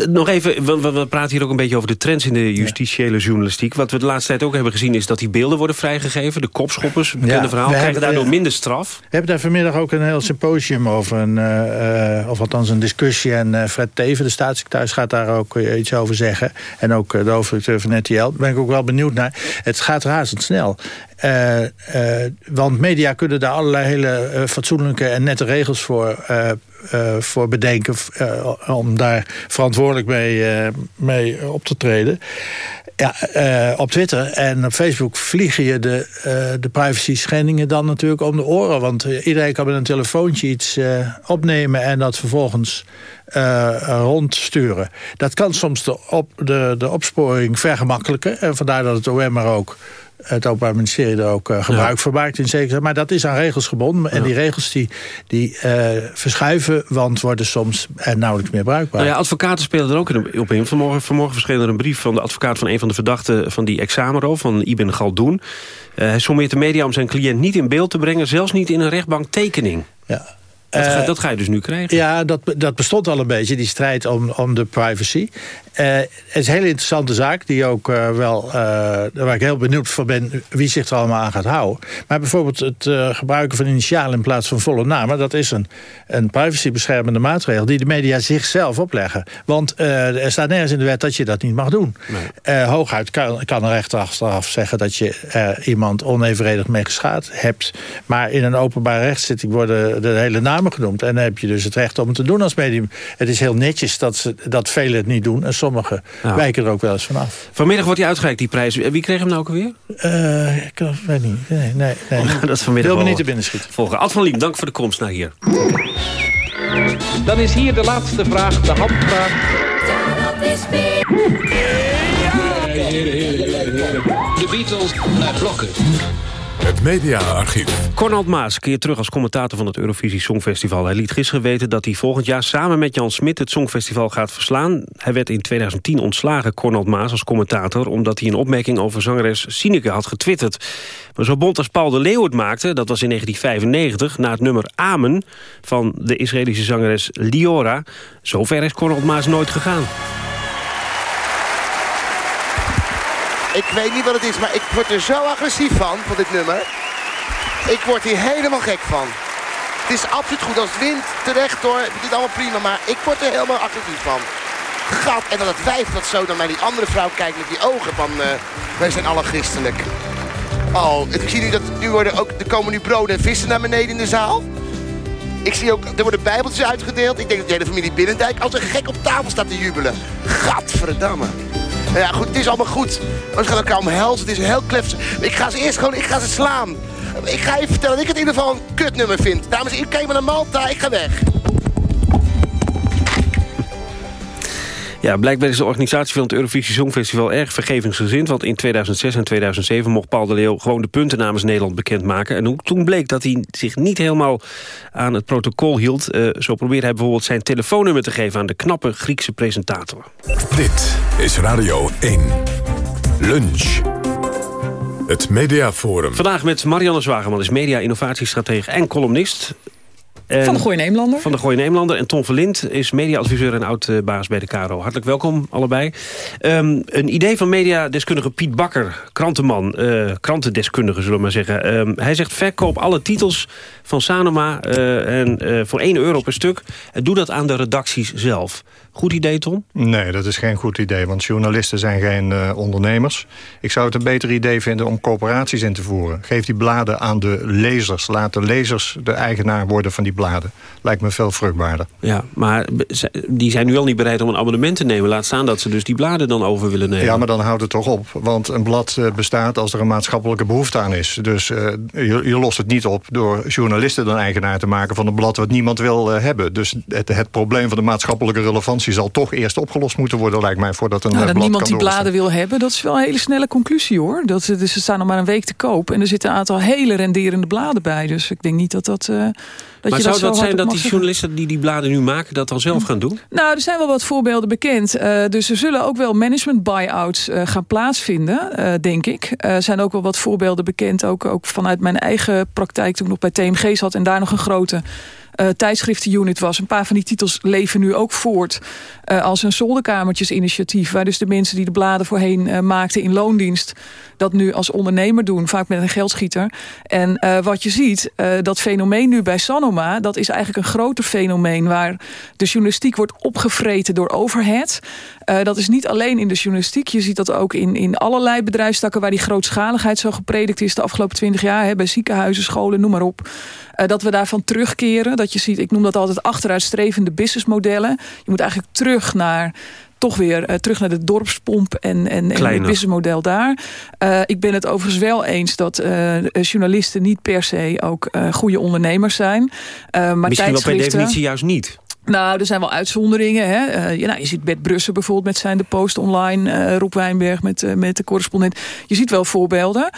Speaker 2: Nog even, we, we praten hier ook een beetje over de trends in de justitiële journalistiek. Wat we de laatste tijd ook hebben gezien is dat die beelden worden vrijgegeven. De kopschoppers, bekende ja, verhaal, krijgen daardoor minder straf.
Speaker 19: We hebben daar vanmiddag ook een heel symposium over. Een, uh, of althans een discussie. En uh, Fred Teven, de staatssecretaris, gaat daar ook iets over zeggen. En ook de hoofdredacteur van RTL. Daar ben ik ook wel benieuwd naar. Het gaat razendsnel. Uh, uh, want media kunnen daar allerlei hele uh, fatsoenlijke en nette regels voor, voor bedenken... om daar verantwoordelijk mee, mee op te treden. Ja, op Twitter en op Facebook vliegen je de, de privacy schendingen dan natuurlijk om de oren. Want iedereen kan met een telefoontje iets opnemen en dat vervolgens rondsturen. Dat kan soms de, op, de, de opsporing vergemakkelijken. En vandaar dat het OM er ook het Openbaar Ministerie er ook uh, gebruik ja. van maakt in zekere Maar dat is aan regels gebonden. En ja. die regels die, die uh, verschuiven, want worden soms uh, nauwelijks meer bruikbaar.
Speaker 2: Nou ja, advocaten spelen er ook op in. Vanmorgen, vanmorgen verscheen er een brief van de advocaat van een van de verdachten van die examenroof, van Ibn Galdoen. hij sommeert de media om zijn cliënt niet in beeld te brengen, zelfs niet in een rechtbank tekening.
Speaker 19: Ja.
Speaker 2: Dat ga, dat ga, je dus nu krijgen.
Speaker 19: Ja, dat, dat bestond al een beetje, die strijd om, om de privacy. Uh, het is een hele interessante zaak, die ook uh, wel, uh, waar ik heel benieuwd voor ben wie zich er allemaal aan gaat houden. Maar bijvoorbeeld het gebruiken van initialen in plaats van volle namen, dat is een, een privacybeschermende maatregel die de media zichzelf opleggen. Want er staat nergens in de wet dat je dat niet mag doen. Nee. hooguit kan, kan een rechter achteraf zeggen dat je iemand onevenredig mee geschaad hebt. Maar in een openbare rechtszitting worden de hele namen genoemd. En dan heb je dus het recht om het te doen als medium. Het is heel netjes dat, ze, dat velen het niet doen. En sommigen ja. wijken er ook wel eens vanaf.
Speaker 2: Vanmiddag wordt hij uitgereikt, die prijs. Wie kreeg hem nou ook alweer?
Speaker 19: Uh, ik weet niet. Nee, nee, nee.
Speaker 2: Oh, dat is vanmiddag
Speaker 19: Wil me niet te binnen schieten.
Speaker 2: Volgen. Ad van Liem, dank voor de komst naar hier.
Speaker 20: Dan is hier de laatste vraag, de handvraag.
Speaker 9: De Beatles naar blokken.
Speaker 1: Het mediaarchief.
Speaker 2: Cornald Maas keert terug als commentator van het Eurovisie Songfestival. Hij liet gisteren weten dat hij volgend jaar samen met Jan Smit... het Songfestival gaat verslaan. Hij werd in 2010 ontslagen, Cornald Maas, als commentator... omdat hij een opmerking over zangeres Sineke had getwitterd. Maar zo bond als Paul de Leeuw het maakte, dat was in 1995... na het nummer Amen van de Israëlische zangeres Liora. Zover is Cornald Maas nooit gegaan.
Speaker 21: Ik weet niet wat het is, maar ik word er zo agressief van, van dit nummer. Ik word hier helemaal gek van. Het is absoluut goed als wind, terecht hoor. Het is allemaal prima, maar ik word er helemaal agressief van. Gat, en dan het wijf dat zo naar die andere vrouw kijkt met die ogen van... Uh, wij zijn alle christelijk. Oh, ik zie nu dat nu worden ook, er komen nu broden en vissen naar beneden in de zaal. Ik zie ook, er worden bijbeltjes uitgedeeld. Ik denk dat de hele familie Binnendijk als een gek op tafel staat te jubelen. Gadverdamme. Ja, goed, het is allemaal goed. Ze gaan elkaar omhelzen. Het is heel klefs. Ik ga ze eerst gewoon, ik ga ze slaan. Ik ga je vertellen dat ik het in ieder geval een kutnummer vind. Dames en heren, kijk maar naar Malta, ik ga weg.
Speaker 2: Ja, blijkbaar is de organisatie van het Eurovisie Songfestival erg vergevingsgezind. Want in 2006 en 2007 mocht Paul de Leeuw gewoon de punten namens Nederland bekendmaken. En toen bleek dat hij zich niet helemaal aan het protocol hield. Uh, zo probeerde hij bijvoorbeeld zijn telefoonnummer te geven aan de knappe Griekse presentator.
Speaker 1: Dit is Radio 1. Lunch. Het Mediaforum.
Speaker 2: Vandaag met Marianne Zwageman, is media-innovatiestratege en columnist.
Speaker 22: En van de Gooi Neemlander.
Speaker 2: Van de Gooi Neemlander. En Tom Verlind is mediaadviseur en oud-baas bij de KRO. Hartelijk welkom, allebei. Um, een idee van mediadeskundige Piet Bakker, krantenman, uh, krantendeskundige zullen we maar zeggen. Um, hij zegt verkoop alle titels van Sanoma uh, en, uh, voor 1 euro per stuk. En doe dat aan de redacties zelf. Goed idee, Tom?
Speaker 23: Nee, dat is geen goed idee, want journalisten zijn geen uh, ondernemers. Ik zou het een beter idee vinden om corporaties in te voeren. Geef die bladen aan de lezers. Laat de lezers de eigenaar worden van die bladen. Lijkt me veel vruchtbaarder.
Speaker 2: Ja, maar die zijn nu al niet bereid om een abonnement te nemen. Laat staan dat ze dus die bladen dan over willen nemen.
Speaker 23: Ja, maar dan houdt het toch op. Want een blad bestaat als er een maatschappelijke behoefte aan is. Dus uh, je, je, lost het niet op door journalisten dan eigenaar te maken... van een blad wat niemand wil uh, hebben. Dus het, het probleem van de maatschappelijke relevantie zal toch eerst opgelost moeten worden, lijkt mij, voordat een
Speaker 22: nou,
Speaker 23: dat
Speaker 22: blad niemand die bladen wil hebben, dat is wel een hele snelle conclusie, hoor. Dat, dus ze staan nog maar een week te koop en er zitten een aantal hele renderende bladen bij. Dus ik denk niet dat dat... Uh, dat
Speaker 2: maar
Speaker 22: je
Speaker 2: zou
Speaker 22: dat,
Speaker 2: dat zijn dat die journalisten die die bladen nu maken... dat dan zelf gaan doen?
Speaker 22: Nou, er zijn wel wat voorbeelden bekend. Uh, dus er zullen ook wel management buy-outs uh, gaan plaatsvinden, uh, denk ik. Er zijn ook wel wat voorbeelden bekend, ook, ook vanuit mijn eigen praktijk... toen ik nog bij TMG zat en daar nog een grote... Uh, tijdschriftenunit was. Een paar van die titels leven nu ook voort uh, als een zolderkamertjesinitiatief. Waar dus de mensen die de bladen voorheen uh, maakten in loondienst... dat nu als ondernemer doen, vaak met een geldschieter. En wat je ziet, dat fenomeen nu bij Sanoma... dat is eigenlijk een groter fenomeen... waar de journalistiek wordt opgevreten door overhead. dat is niet alleen in de journalistiek. Je ziet dat ook in, in allerlei bedrijfstakken... waar die grootschaligheid zo gepredikt is de afgelopen twintig jaar. Hè, bij ziekenhuizen, scholen, noem maar op. dat we daarvan terugkeren dat je ziet, ik noem dat altijd achteruitstrevende businessmodellen. Je moet eigenlijk terug naar toch weer uh, terug naar de dorpspomp en, en, en het businessmodel daar. Uh, ik ben het overigens wel eens dat uh, journalisten niet per se ook goede ondernemers zijn. maar
Speaker 2: Misschien wel per definitie juist niet.
Speaker 22: Nou, er zijn wel uitzonderingen. Hè. Uh, ja, nou, je ziet Bert Brussen bijvoorbeeld met zijn De Post Online. Uh, Rob Wijnberg met, uh, met de correspondent. Je ziet wel voorbeelden.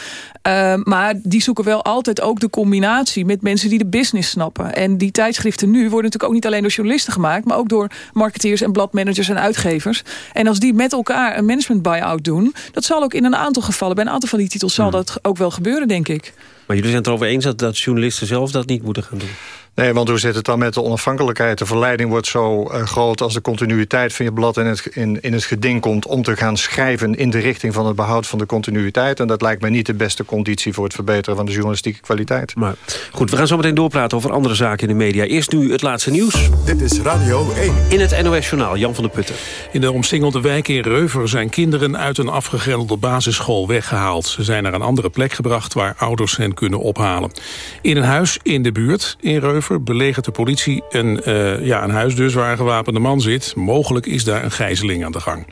Speaker 22: maar die zoeken wel altijd ook de combinatie met mensen die de business snappen. En die tijdschriften nu worden natuurlijk ook niet alleen door journalisten gemaakt. Maar ook door marketeers en bladmanagers en uitgevers. En als die met elkaar een management buy-out doen. Dat zal ook in een aantal gevallen, bij een aantal van die titels zal dat ook wel gebeuren, denk ik.
Speaker 2: Maar jullie zijn het erover eens dat, dat journalisten zelf dat niet moeten gaan doen?
Speaker 23: Nee, want hoe zit het dan met de onafhankelijkheid? De verleiding wordt zo uh, groot als de continuïteit van je blad in het, in, in het geding komt... om te gaan schrijven in de richting van het behoud van de continuïteit. En dat lijkt mij niet de beste conditie voor het verbeteren van de journalistieke kwaliteit.
Speaker 2: Maar goed, we gaan zo meteen doorpraten over andere zaken in de media. Eerst nu het laatste nieuws.
Speaker 1: Dit is Radio 1.
Speaker 2: In het NOS Journaal, Jan van der Putten.
Speaker 3: In de omsingelde wijk in Reuver zijn kinderen uit een afgegrendelde basisschool weggehaald. Ze zijn naar een andere plek gebracht waar ouders hen kunnen ophalen. In een huis in de buurt in Reuver belegert de politie een, uh, ja, een huis dus waar een gewapende man zit. Mogelijk is daar een gijzeling aan de gang.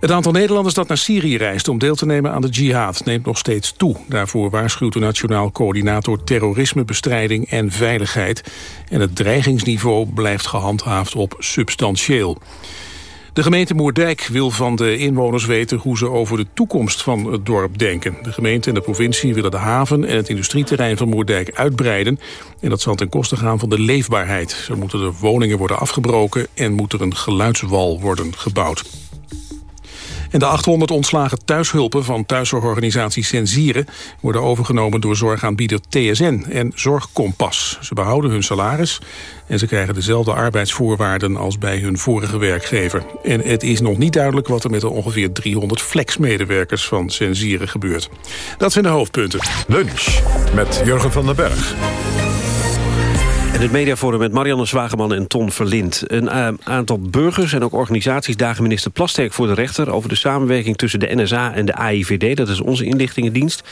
Speaker 3: Het aantal Nederlanders dat naar Syrië reist om deel te nemen aan de jihad neemt nog steeds toe. Daarvoor waarschuwt de Nationaal Coördinator Terrorismebestrijding en Veiligheid. En het dreigingsniveau blijft gehandhaafd op substantieel. De gemeente Moerdijk wil van de inwoners weten hoe ze over de toekomst van het dorp denken. De gemeente en de provincie willen de haven en het industrieterrein van Moerdijk uitbreiden. En dat zal ten koste gaan van de leefbaarheid. Zo moeten de woningen worden afgebroken en moet er een geluidswal worden gebouwd. En de 800 ontslagen thuishulpen van thuiszorgorganisatie Sensieren... worden overgenomen door zorgaanbieder TSN en Zorgkompas. Ze behouden hun salaris en ze krijgen dezelfde arbeidsvoorwaarden als bij hun vorige werkgever. En het is nog niet duidelijk wat er met de ongeveer 300 flexmedewerkers van Sensieren gebeurt. Dat zijn de hoofdpunten.
Speaker 1: Lunch met Jurgen van den Berg.
Speaker 2: En het mediaforum met Marianne Zwageman en Ton Verlind. Een uh, aantal burgers en ook organisaties dagen minister Plasterk voor de rechter... over de samenwerking tussen de NSA en de AIVD. Dat is onze inlichtingendienst.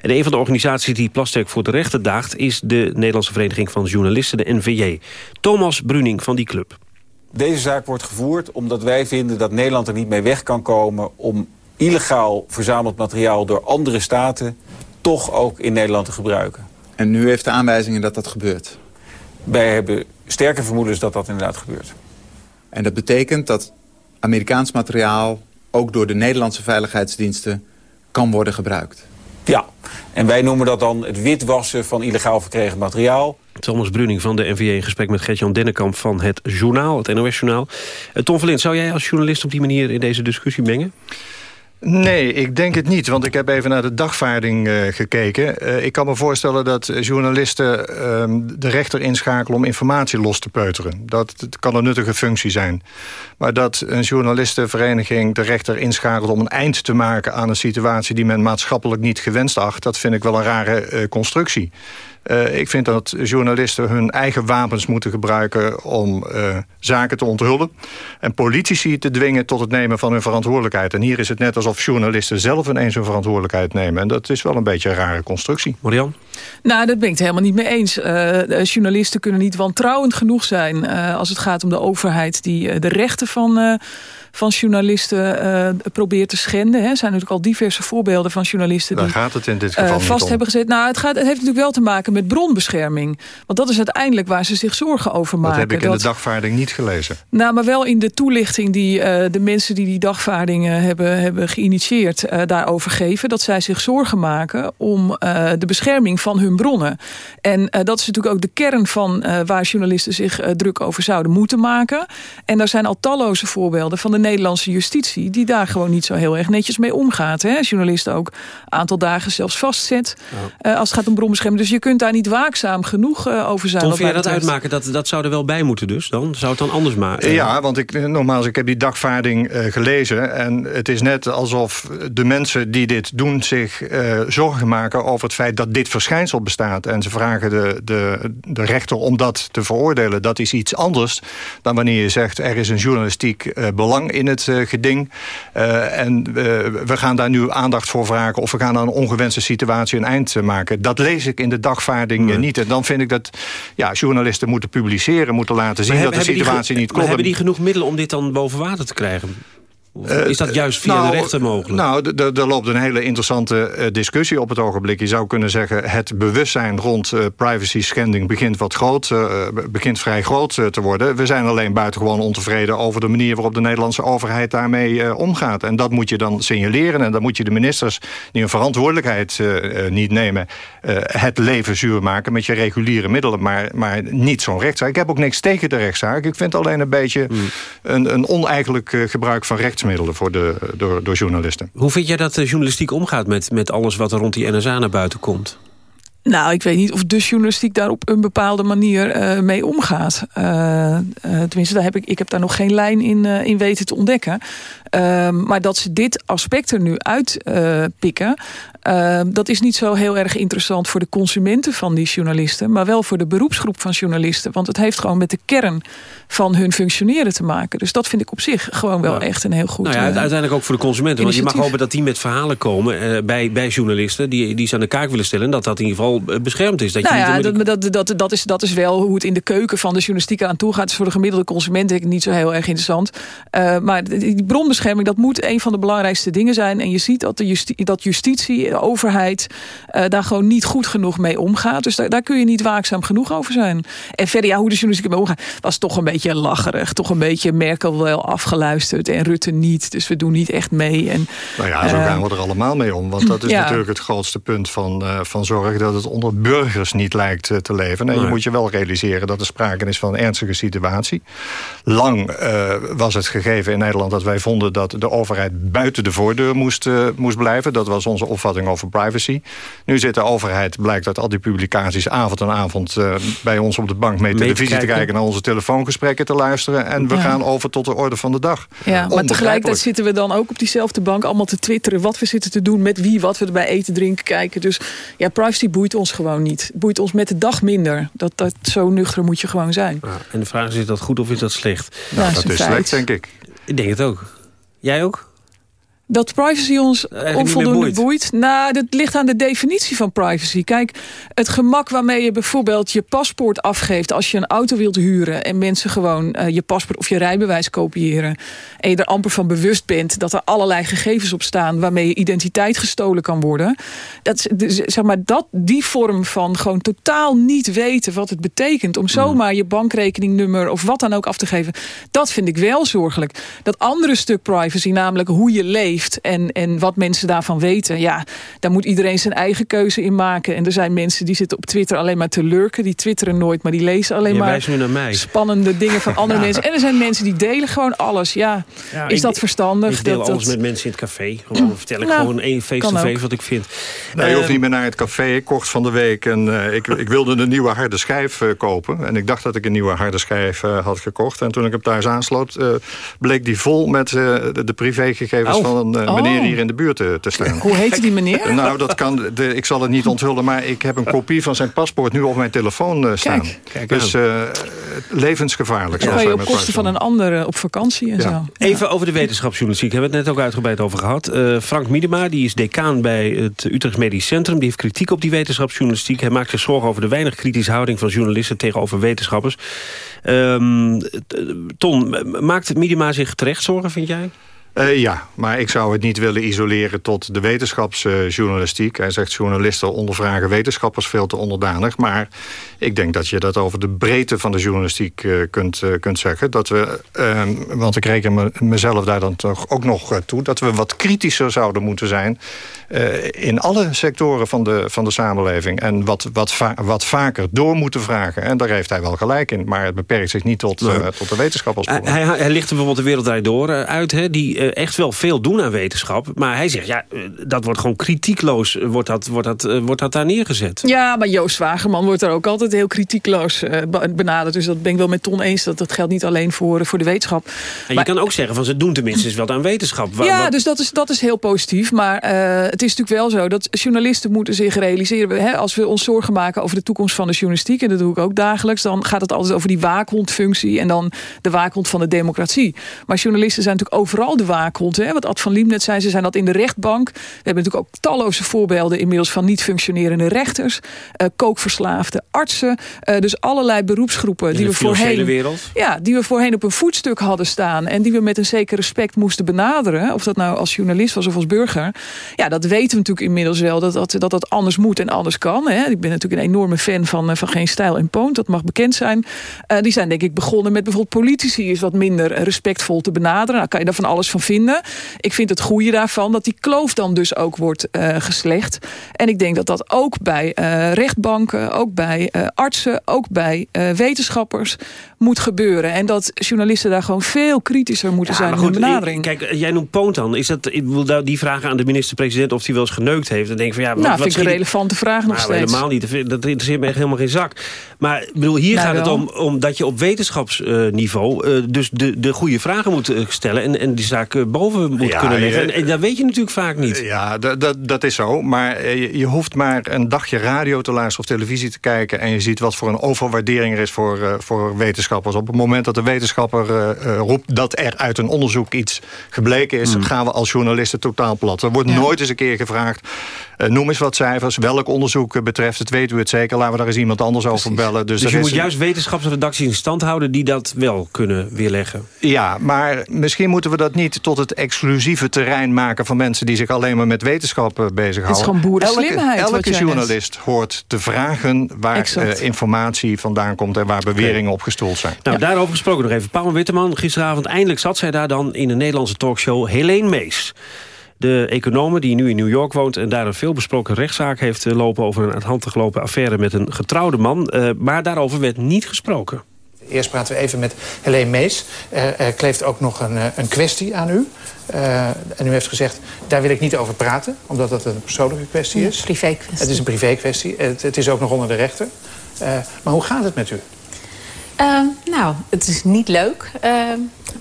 Speaker 2: En een van de organisaties die Plasterk voor de rechter daagt... is de Nederlandse Vereniging van Journalisten, de NVJ. Thomas Bruning van die club.
Speaker 24: Deze zaak wordt gevoerd omdat wij vinden dat Nederland er niet mee weg kan komen... om illegaal verzameld materiaal door andere staten... toch ook in Nederland te gebruiken.
Speaker 25: En u heeft de aanwijzingen dat dat gebeurt?
Speaker 24: Wij hebben sterke vermoedens dat dat inderdaad gebeurt.
Speaker 25: En dat betekent dat Amerikaans materiaal ook door de Nederlandse veiligheidsdiensten kan worden gebruikt.
Speaker 24: Ja, en wij noemen dat dan het witwassen van illegaal verkregen materiaal.
Speaker 2: Thomas Bruning van de NVA in gesprek met Gert-Jan Dennekamp van het Journaal, het NOS-journaal. Uh, Tom Verlind, zou jij als journalist op die manier in deze discussie mengen?
Speaker 23: Nee, ik denk het niet, want ik heb even naar de dagvaarding uh, gekeken. Uh, ik kan me voorstellen dat journalisten uh, de rechter inschakelen... om informatie los te peuteren. Dat, dat, kan een nuttige functie zijn. Maar dat een journalistenvereniging de rechter inschakelt... om een eind te maken aan een situatie die men maatschappelijk niet gewenst acht... dat vind ik wel een rare constructie. Uh, ik vind dat journalisten hun eigen wapens moeten gebruiken... om uh, zaken te onthullen. En politici te dwingen tot het nemen van hun verantwoordelijkheid. En hier is het net alsof journalisten zelf ineens hun verantwoordelijkheid nemen. En dat is wel een beetje een rare constructie.
Speaker 2: Marian?
Speaker 22: Nou, dat ben ik het helemaal niet mee eens. Uh, journalisten kunnen niet wantrouwend genoeg zijn... als het gaat om de overheid die de rechten van van journalisten uh, probeert te schenden. Er zijn natuurlijk al diverse voorbeelden van journalisten...
Speaker 23: Daar
Speaker 22: die
Speaker 23: gaat het in dit geval
Speaker 22: uh, vast hebben gezet. Nou, het, gaat, het heeft natuurlijk wel te maken met bronbescherming. Want dat is uiteindelijk waar ze zich zorgen over maken.
Speaker 23: Dat heb ik in de dagvaarding niet gelezen.
Speaker 22: Nou, maar wel in de toelichting die uh, de mensen die die dagvaarding hebben, hebben geïnitieerd... daarover geven. Dat zij zich zorgen maken om de bescherming van hun bronnen. En dat is natuurlijk ook de kern van waar journalisten zich druk over zouden moeten maken. En daar zijn al talloze voorbeelden van de Nederlandse justitie... die daar gewoon niet zo heel erg netjes mee omgaat. Hè? Journalisten ook een aantal dagen zelfs vastzet ja. uh, als het gaat om bronbescherming. Dus je kunt daar niet waakzaam genoeg uh, over zijn.
Speaker 2: Tom, vind je dat uitmaken? Dat, dat zou er wel bij moeten dus dan? Zou het dan anders maken?
Speaker 23: Ja, want ik, nogmaals, ik heb die dagvaarding uh, gelezen... en het is net alsof de mensen die dit doen zich zorgen maken... over het feit dat dit verschijnsel bestaat. En ze vragen de, de, de rechter om dat te veroordelen. Dat is iets anders dan wanneer je zegt... er is een journalistiek belang in het uh, geding. Uh, en uh, we gaan daar nu aandacht voor vragen... of we gaan aan een ongewenste situatie een eind maken. Dat lees ik in de dagvaarding nee. niet. En dan vind ik dat ja, journalisten moeten publiceren... moeten laten zien dat de situatie niet klopt.
Speaker 2: hebben die genoeg middelen om dit dan boven water te krijgen? Of is dat juist via
Speaker 23: nou,
Speaker 2: de rechter mogelijk?
Speaker 23: Nou, er loopt een hele interessante uh, discussie op het ogenblik. Je zou kunnen zeggen, het bewustzijn rond uh, privacy schending begint, wat groot, begint vrij groot te worden. We zijn alleen buitengewoon ontevreden over de manier waarop de Nederlandse overheid daarmee omgaat. En dat moet je dan signaleren. En dan moet je de ministers die een verantwoordelijkheid niet nemen, het leven zuur maken met je reguliere middelen. Maar, maar niet zo'n rechtszaak. Ik heb ook niks tegen de rechtszaak. Ik vind alleen een beetje mm. een, een oneigenlijk gebruik van rechts voor de, door, door journalisten.
Speaker 2: Hoe vind jij dat de journalistiek omgaat met, met alles wat er rond die NSA naar buiten komt?
Speaker 22: Nou, ik weet niet of de journalistiek daar op een bepaalde manier uh, mee omgaat. Uh, uh, tenminste, daar heb ik, ik heb daar nog geen lijn in, in weten te ontdekken. Ehm, maar dat ze dit aspect er nu uitpikken... ehm, dat is niet zo heel erg interessant voor de consumenten van die journalisten... maar wel voor de beroepsgroep van journalisten. Want het heeft gewoon met de kern van hun functioneren te maken. Dus dat vind ik op zich gewoon wel ja. echt een heel goed
Speaker 2: nou ja, Uiteindelijk ook voor de consumenten. Want je mag hopen dat die met verhalen komen bij, bij journalisten... Die, die ze aan de kaak willen stellen. En dat dat in ieder geval beschermd is. Dat
Speaker 22: nou
Speaker 2: je
Speaker 22: ja, dat, dat, dat, dat, is, dat is wel hoe het in de keuken van de journalistiek aan toe gaat. Dus voor de gemiddelde consument denk ik niet zo heel erg interessant. Uh, maar die bronbescherming, dat moet een van de belangrijkste dingen zijn. En je ziet dat, de justitie, dat justitie, de overheid, uh, daar gewoon niet goed genoeg mee omgaat. Dus daar, daar kun je niet waakzaam genoeg over zijn. En verder, ja, hoe de journalistiek mee omgaat, was toch een beetje lacherig. Toch een beetje Merkel wel afgeluisterd en Rutte niet. Dus we doen niet echt mee. En,
Speaker 23: nou ja, zo gaan we er allemaal mee om. Want dat is ja. natuurlijk het grootste punt van, uh, van zorg. Dat het onder burgers niet lijkt te leven. En nee. je moet je wel realiseren dat er sprake is van een ernstige situatie. Lang uh, was het gegeven in Nederland dat wij vonden... dat de overheid buiten de voordeur moest, uh, moest blijven. Dat was onze opvatting over privacy. Nu zit de overheid, blijkt uit al die publicaties... avond en avond uh, bij ons op de bank mee televisie kijken. te kijken... naar onze telefoongesprekken te luisteren. En we ja. gaan over tot de orde van de dag.
Speaker 22: Ja, maar tegelijkertijd zitten we dan ook op diezelfde bank... allemaal te twitteren wat we zitten te doen, met wie, wat we erbij eten, drinken, kijken. Dus ja, privacy boeit ons gewoon niet. Boeit ons met de dag minder. Dat, dat, zo nuchter moet je gewoon zijn.
Speaker 2: Ja, en de vraag is, is dat goed of is dat slecht?
Speaker 23: Nou, dat is, is slecht, denk ik.
Speaker 2: Ik denk het ook. Jij ook?
Speaker 22: Dat privacy ons
Speaker 2: niet
Speaker 22: onvoldoende
Speaker 2: boeit.
Speaker 22: boeit? Nou, dat ligt aan de definitie van privacy. Kijk, het gemak waarmee je bijvoorbeeld je paspoort afgeeft... als je een auto wilt huren en mensen gewoon eh, je paspoort of je rijbewijs kopiëren... en je er amper van bewust bent dat er allerlei gegevens op staan... waarmee je identiteit gestolen kan worden. Dat, dus, zeg maar, dat, die vorm van gewoon totaal niet weten wat het betekent... om zomaar je bankrekeningnummer of wat dan ook af te geven... dat vind ik wel zorgelijk. Dat andere stuk privacy, namelijk hoe je leeft... en, en wat mensen daarvan weten... ja, daar moet iedereen zijn eigen keuze in maken. En er zijn mensen die zitten op Twitter alleen maar te lurken. Die twitteren nooit, maar die lezen alleen
Speaker 2: Je
Speaker 22: maar...
Speaker 2: wijst nu naar mij.
Speaker 22: spannende dingen van andere mensen. En er zijn mensen die delen gewoon alles. Ja,
Speaker 2: Ja,
Speaker 22: is
Speaker 2: ik-
Speaker 22: dat verstandig?
Speaker 2: Ik deel
Speaker 22: dat,
Speaker 2: alles
Speaker 22: dat-
Speaker 2: met mensen in het café. Gewoon vertel ik
Speaker 22: Nou,
Speaker 2: gewoon één face-to-face wat ik vind.
Speaker 23: Nee, je hoeft
Speaker 2: Eh,
Speaker 23: niet meer naar het café. Ik kocht van de week en eh, ik, ik wilde een nieuwe harde schijf eh, kopen. En ik dacht dat ik een nieuwe harde schijf eh, had gekocht. En toen ik hem thuis aansloot, eh, bleek die vol met eh, de, de privégegevens
Speaker 22: Oh.
Speaker 23: van een eh,
Speaker 22: Oh.
Speaker 23: meneer hier in de buurt te, te staan.
Speaker 22: Hoe heette die meneer?
Speaker 23: Nou, dat kan, de, ik zal het niet onthullen, maar ik heb een kopie van zijn paspoort nu op mijn telefoon eh, staan.
Speaker 2: Kijk
Speaker 23: dus eh, levensgevaarlijk.
Speaker 22: Dan
Speaker 23: zoals
Speaker 22: kan je op kosten van een ander eh, op vakantie en zo.
Speaker 2: Even over de wetenschapsjournalistiek. Hebben we het net ook uitgebreid over gehad. Eh, Frank Miedema, die is decaan bij het Utrecht Medisch Centrum. Die heeft kritiek op die wetenschapsjournalistiek. Hij maakt zich zorgen over de weinig kritische houding van journalisten tegenover wetenschappers. Ehm, Ton, maakt Miedema zich terecht zorgen, vind jij?
Speaker 23: Eh, ja, maar ik zou het niet willen isoleren tot de wetenschapsjournalistiek. Hij zegt journalisten ondervragen wetenschappers veel te onderdanig. Maar ik denk dat je dat over de breedte van de journalistiek eh, kunt, eh, kunt zeggen. Dat we, eh, want ik reken me, mezelf daar dan toch ook nog toe... dat we wat kritischer zouden moeten zijn... eh, in alle sectoren van de, van de samenleving. En wat, wat, va- wat vaker door moeten vragen. En daar heeft hij wel gelijk in. Maar het beperkt zich niet tot, eh, tot de wetenschappers.
Speaker 2: Hij, hij, hij licht er bijvoorbeeld de Wereld Door eh, uit... Hè, die echt wel veel doen aan wetenschap. Maar hij zegt, ja, dat wordt gewoon kritiekloos... wordt dat, wordt dat, wordt dat daar neergezet.
Speaker 22: Ja, maar Joost Wagerman wordt daar ook altijd heel kritiekloos eh, be- benaderd. Dus dat ben ik wel met Ton eens. Dat, dat geldt niet alleen voor, voor de wetenschap.
Speaker 2: En je
Speaker 22: Maar-
Speaker 2: kan ook zeggen, van ze doen tenminste eens wat aan wetenschap. Wa-
Speaker 22: ja,
Speaker 2: wat-
Speaker 22: dus dat is, dat is heel positief. Maar eh, het is natuurlijk wel zo dat journalisten moeten zich realiseren... Hè, als we ons zorgen maken over de toekomst van de journalistiek... en dat doe ik ook dagelijks... dan gaat het altijd over die waakhondfunctie... en dan de waakhond van de democratie. Maar journalisten zijn natuurlijk overal de waakhond. Hè? Wat Ad van Liem net zei, ze zijn dat in de rechtbank. We hebben natuurlijk ook talloze voorbeelden... inmiddels van niet functionerende rechters... eh, kookverslaafde artsen. eh, dus allerlei beroepsgroepen
Speaker 2: In
Speaker 22: die we voorheen...
Speaker 2: wereld.
Speaker 22: Ja, die we voorheen op een voetstuk hadden staan... en die we met een zeker respect moesten benaderen. Of dat nou als journalist was of als burger. Ja, dat weten we natuurlijk inmiddels wel, dat dat, dat, dat anders moet en anders kan. Hè. Ik ben natuurlijk een enorme fan van, eh, van Geen Stijl en Poont, dat mag bekend zijn. Eh, die zijn denk ik begonnen met bijvoorbeeld politici... is wat minder respectvol te benaderen. Nou, kan je daar van alles van vinden. Ik vind het goede daarvan dat die kloof dan dus ook wordt eh, geslecht. En ik denk dat dat ook bij rechtbanken, ook bij artsen... ook bij wetenschappers moet gebeuren. En dat journalisten daar gewoon veel kritischer moeten
Speaker 2: Ja,
Speaker 22: zijn in hun benadering.
Speaker 2: Kijk, jij noemt Poont dan. Is dat, ik wil die vragen aan de minister-president of hij wel eens geneukt heeft. Dan denk ik van ja, wat,
Speaker 22: nou,
Speaker 2: wat
Speaker 22: vind ik een relevante vraag nog
Speaker 2: Nou,
Speaker 22: steeds.
Speaker 2: helemaal niet. Dat interesseert me echt helemaal geen zak. Maar ik bedoel, hier
Speaker 22: Nou,
Speaker 2: gaat het om, om dat je op wetenschapsniveau... eh, dus de, de goede vragen moet eh, stellen... en, en die zaak eh, boven moet
Speaker 23: Ja,
Speaker 2: kunnen leggen. En, en dat weet je natuurlijk vaak niet.
Speaker 23: Ja, dat, dat, dat is zo. Maar je, je hoeft maar een dagje radio te luisteren of televisie te kijken... en je ziet wat voor een overwaardering er is voor, eh, voor wetenschappers. Op het moment dat de wetenschapper roept dat er uit een onderzoek iets gebleken is... gaan we als journalisten totaal plat. Er wordt nooit eens een keer gevraagd... eh, noem eens wat cijfers, welk onderzoek betreft het, weet u het zeker... laten we daar eens iemand anders over bellen. Dus,
Speaker 2: Dus je moet juist wetenschapsredacties in stand houden... die dat wel kunnen weerleggen.
Speaker 23: Ja, maar misschien moeten we dat niet tot het exclusieve terrein maken... van mensen die zich alleen maar met wetenschap eh, bezighouden.
Speaker 22: Het is gewoon boerenslimheid,
Speaker 23: Elke, journalist hoort te vragen... waar eh, informatie vandaan komt en waar beweringen op gestoeld zijn.
Speaker 2: Nou, daarover gesproken nog even. Paul Witteman, gisteravond eindelijk zat zij daar dan... in de Nederlandse talkshow Helene Mees. De econoom die nu in New York woont... en daar een veelbesproken rechtszaak heeft eh, lopen... over een uit hand gelopen affaire met een getrouwde man. Eh, maar daarover werd niet gesproken.
Speaker 14: Eerst praten we even met Helene Mees. Er, er kleeft ook nog een, eh, een kwestie aan u. Eh, en u heeft gezegd, daar wil ik niet over praten... omdat dat een persoonlijke kwestie is.
Speaker 15: privé kwestie.
Speaker 14: Het is een privé kwestie. Het, het is ook nog onder de rechter. Eh, maar hoe gaat het met u?
Speaker 15: Ehm, nou, het is niet leuk.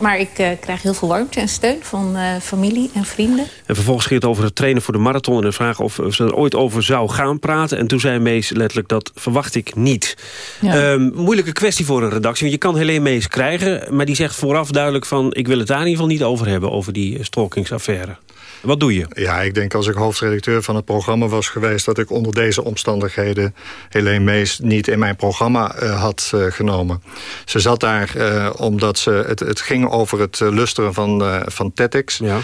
Speaker 15: Maar ik eh, krijg heel veel warmte en steun van eh, familie en vrienden.
Speaker 2: En vervolgens ging het over het trainen voor de marathon... en de vraag of ze er ooit over zou gaan praten. En toen zei Mees letterlijk, dat verwacht ik niet. Ehm, moeilijke kwestie voor een redactie. Want je kan Helene Mees krijgen... maar die zegt vooraf duidelijk van... ik wil het daar in ieder geval niet over hebben... over die stalkingsaffaire. Wat doe je?
Speaker 23: Ja, ik denk als ik hoofdredacteur van het programma was geweest... dat ik onder deze omstandigheden Helene Mees niet in mijn programma uh, had uh, genomen. Ze zat daar uh, omdat ze, het, het ging over het lusteren van, van TEDx. Ja.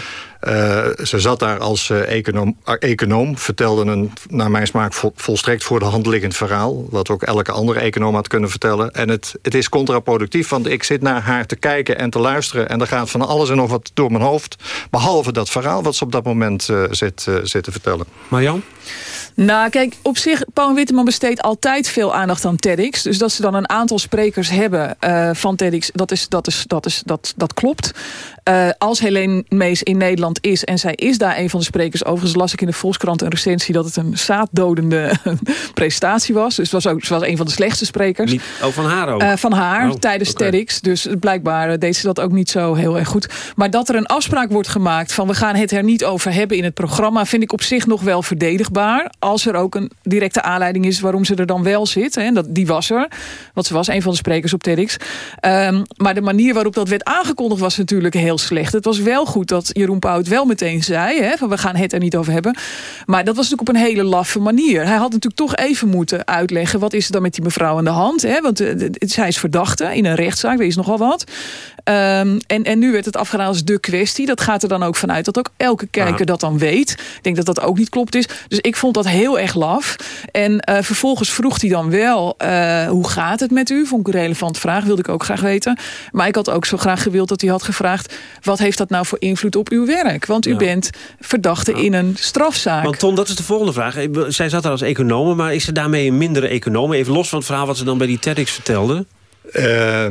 Speaker 23: Uh, ze zat daar als uh, econoom, uh, econoom, vertelde een naar mijn smaak vol, volstrekt voor de hand liggend verhaal... wat ook elke andere econoom had kunnen vertellen. En het, het is contraproductief, want ik zit naar haar te kijken en te luisteren... en er gaat van alles en nog wat door mijn hoofd... behalve dat verhaal wat ze op dat moment zit, zit te vertellen.
Speaker 2: Marjan?
Speaker 22: Nou, kijk, op zich, Paul Witteman besteedt altijd veel aandacht aan TEDx. Dus dat ze dan een aantal sprekers hebben uh, van TEDx, dat, is, dat, is, dat, is, dat, dat klopt. Uh, als Helene Mees in Nederland is, en zij is daar een van de sprekers... overigens las ik in de Volkskrant een recensie... dat het een zaaddodende prestatie was. Dus was ook, ze was een van de slechtste sprekers.
Speaker 2: Niet, oh, van haar ook?
Speaker 22: Uh, van haar,
Speaker 2: oh,
Speaker 22: tijdens
Speaker 2: okay.
Speaker 22: TEDx. Dus blijkbaar deed ze dat ook niet zo heel erg goed. Maar dat er een afspraak wordt gemaakt... van we gaan het er niet over hebben in het programma... vind ik op zich nog wel verdedigbaar als er ook een directe aanleiding is waarom ze er dan wel zit. Hè, dat, die was er, want ze was een van de sprekers op TEDx. Um, maar de manier waarop dat werd aangekondigd was natuurlijk heel slecht. Het was wel goed dat Jeroen Pauw het wel meteen zei, hè, van we gaan het er niet over hebben. Maar dat was natuurlijk op een hele laffe manier. Hij had natuurlijk toch even moeten uitleggen, wat is er dan met die mevrouw aan de hand? Hè? Want uh, zij is verdachte in een rechtszaak, er is nogal wat. Um, en, en nu werd het afgedaan als de kwestie. Dat gaat er dan ook vanuit dat ook elke kijker dat dan weet. Ik denk dat dat ook niet klopt is. Dus ik vond dat heel erg laf. En uh, vervolgens vroeg hij dan wel... Uh, hoe gaat het met u? Vond ik een relevante vraag. Wilde ik ook graag weten. Maar ik had ook zo graag gewild dat hij had gevraagd... wat heeft dat nou voor invloed op uw werk? Want u ja. bent verdachte ja. in een strafzaak.
Speaker 2: Want Ton, dat is de volgende vraag. Zij zat daar als econoom, maar is ze daarmee een mindere econoom? Even los van het verhaal wat ze dan bij die TEDx vertelde.
Speaker 23: Uh,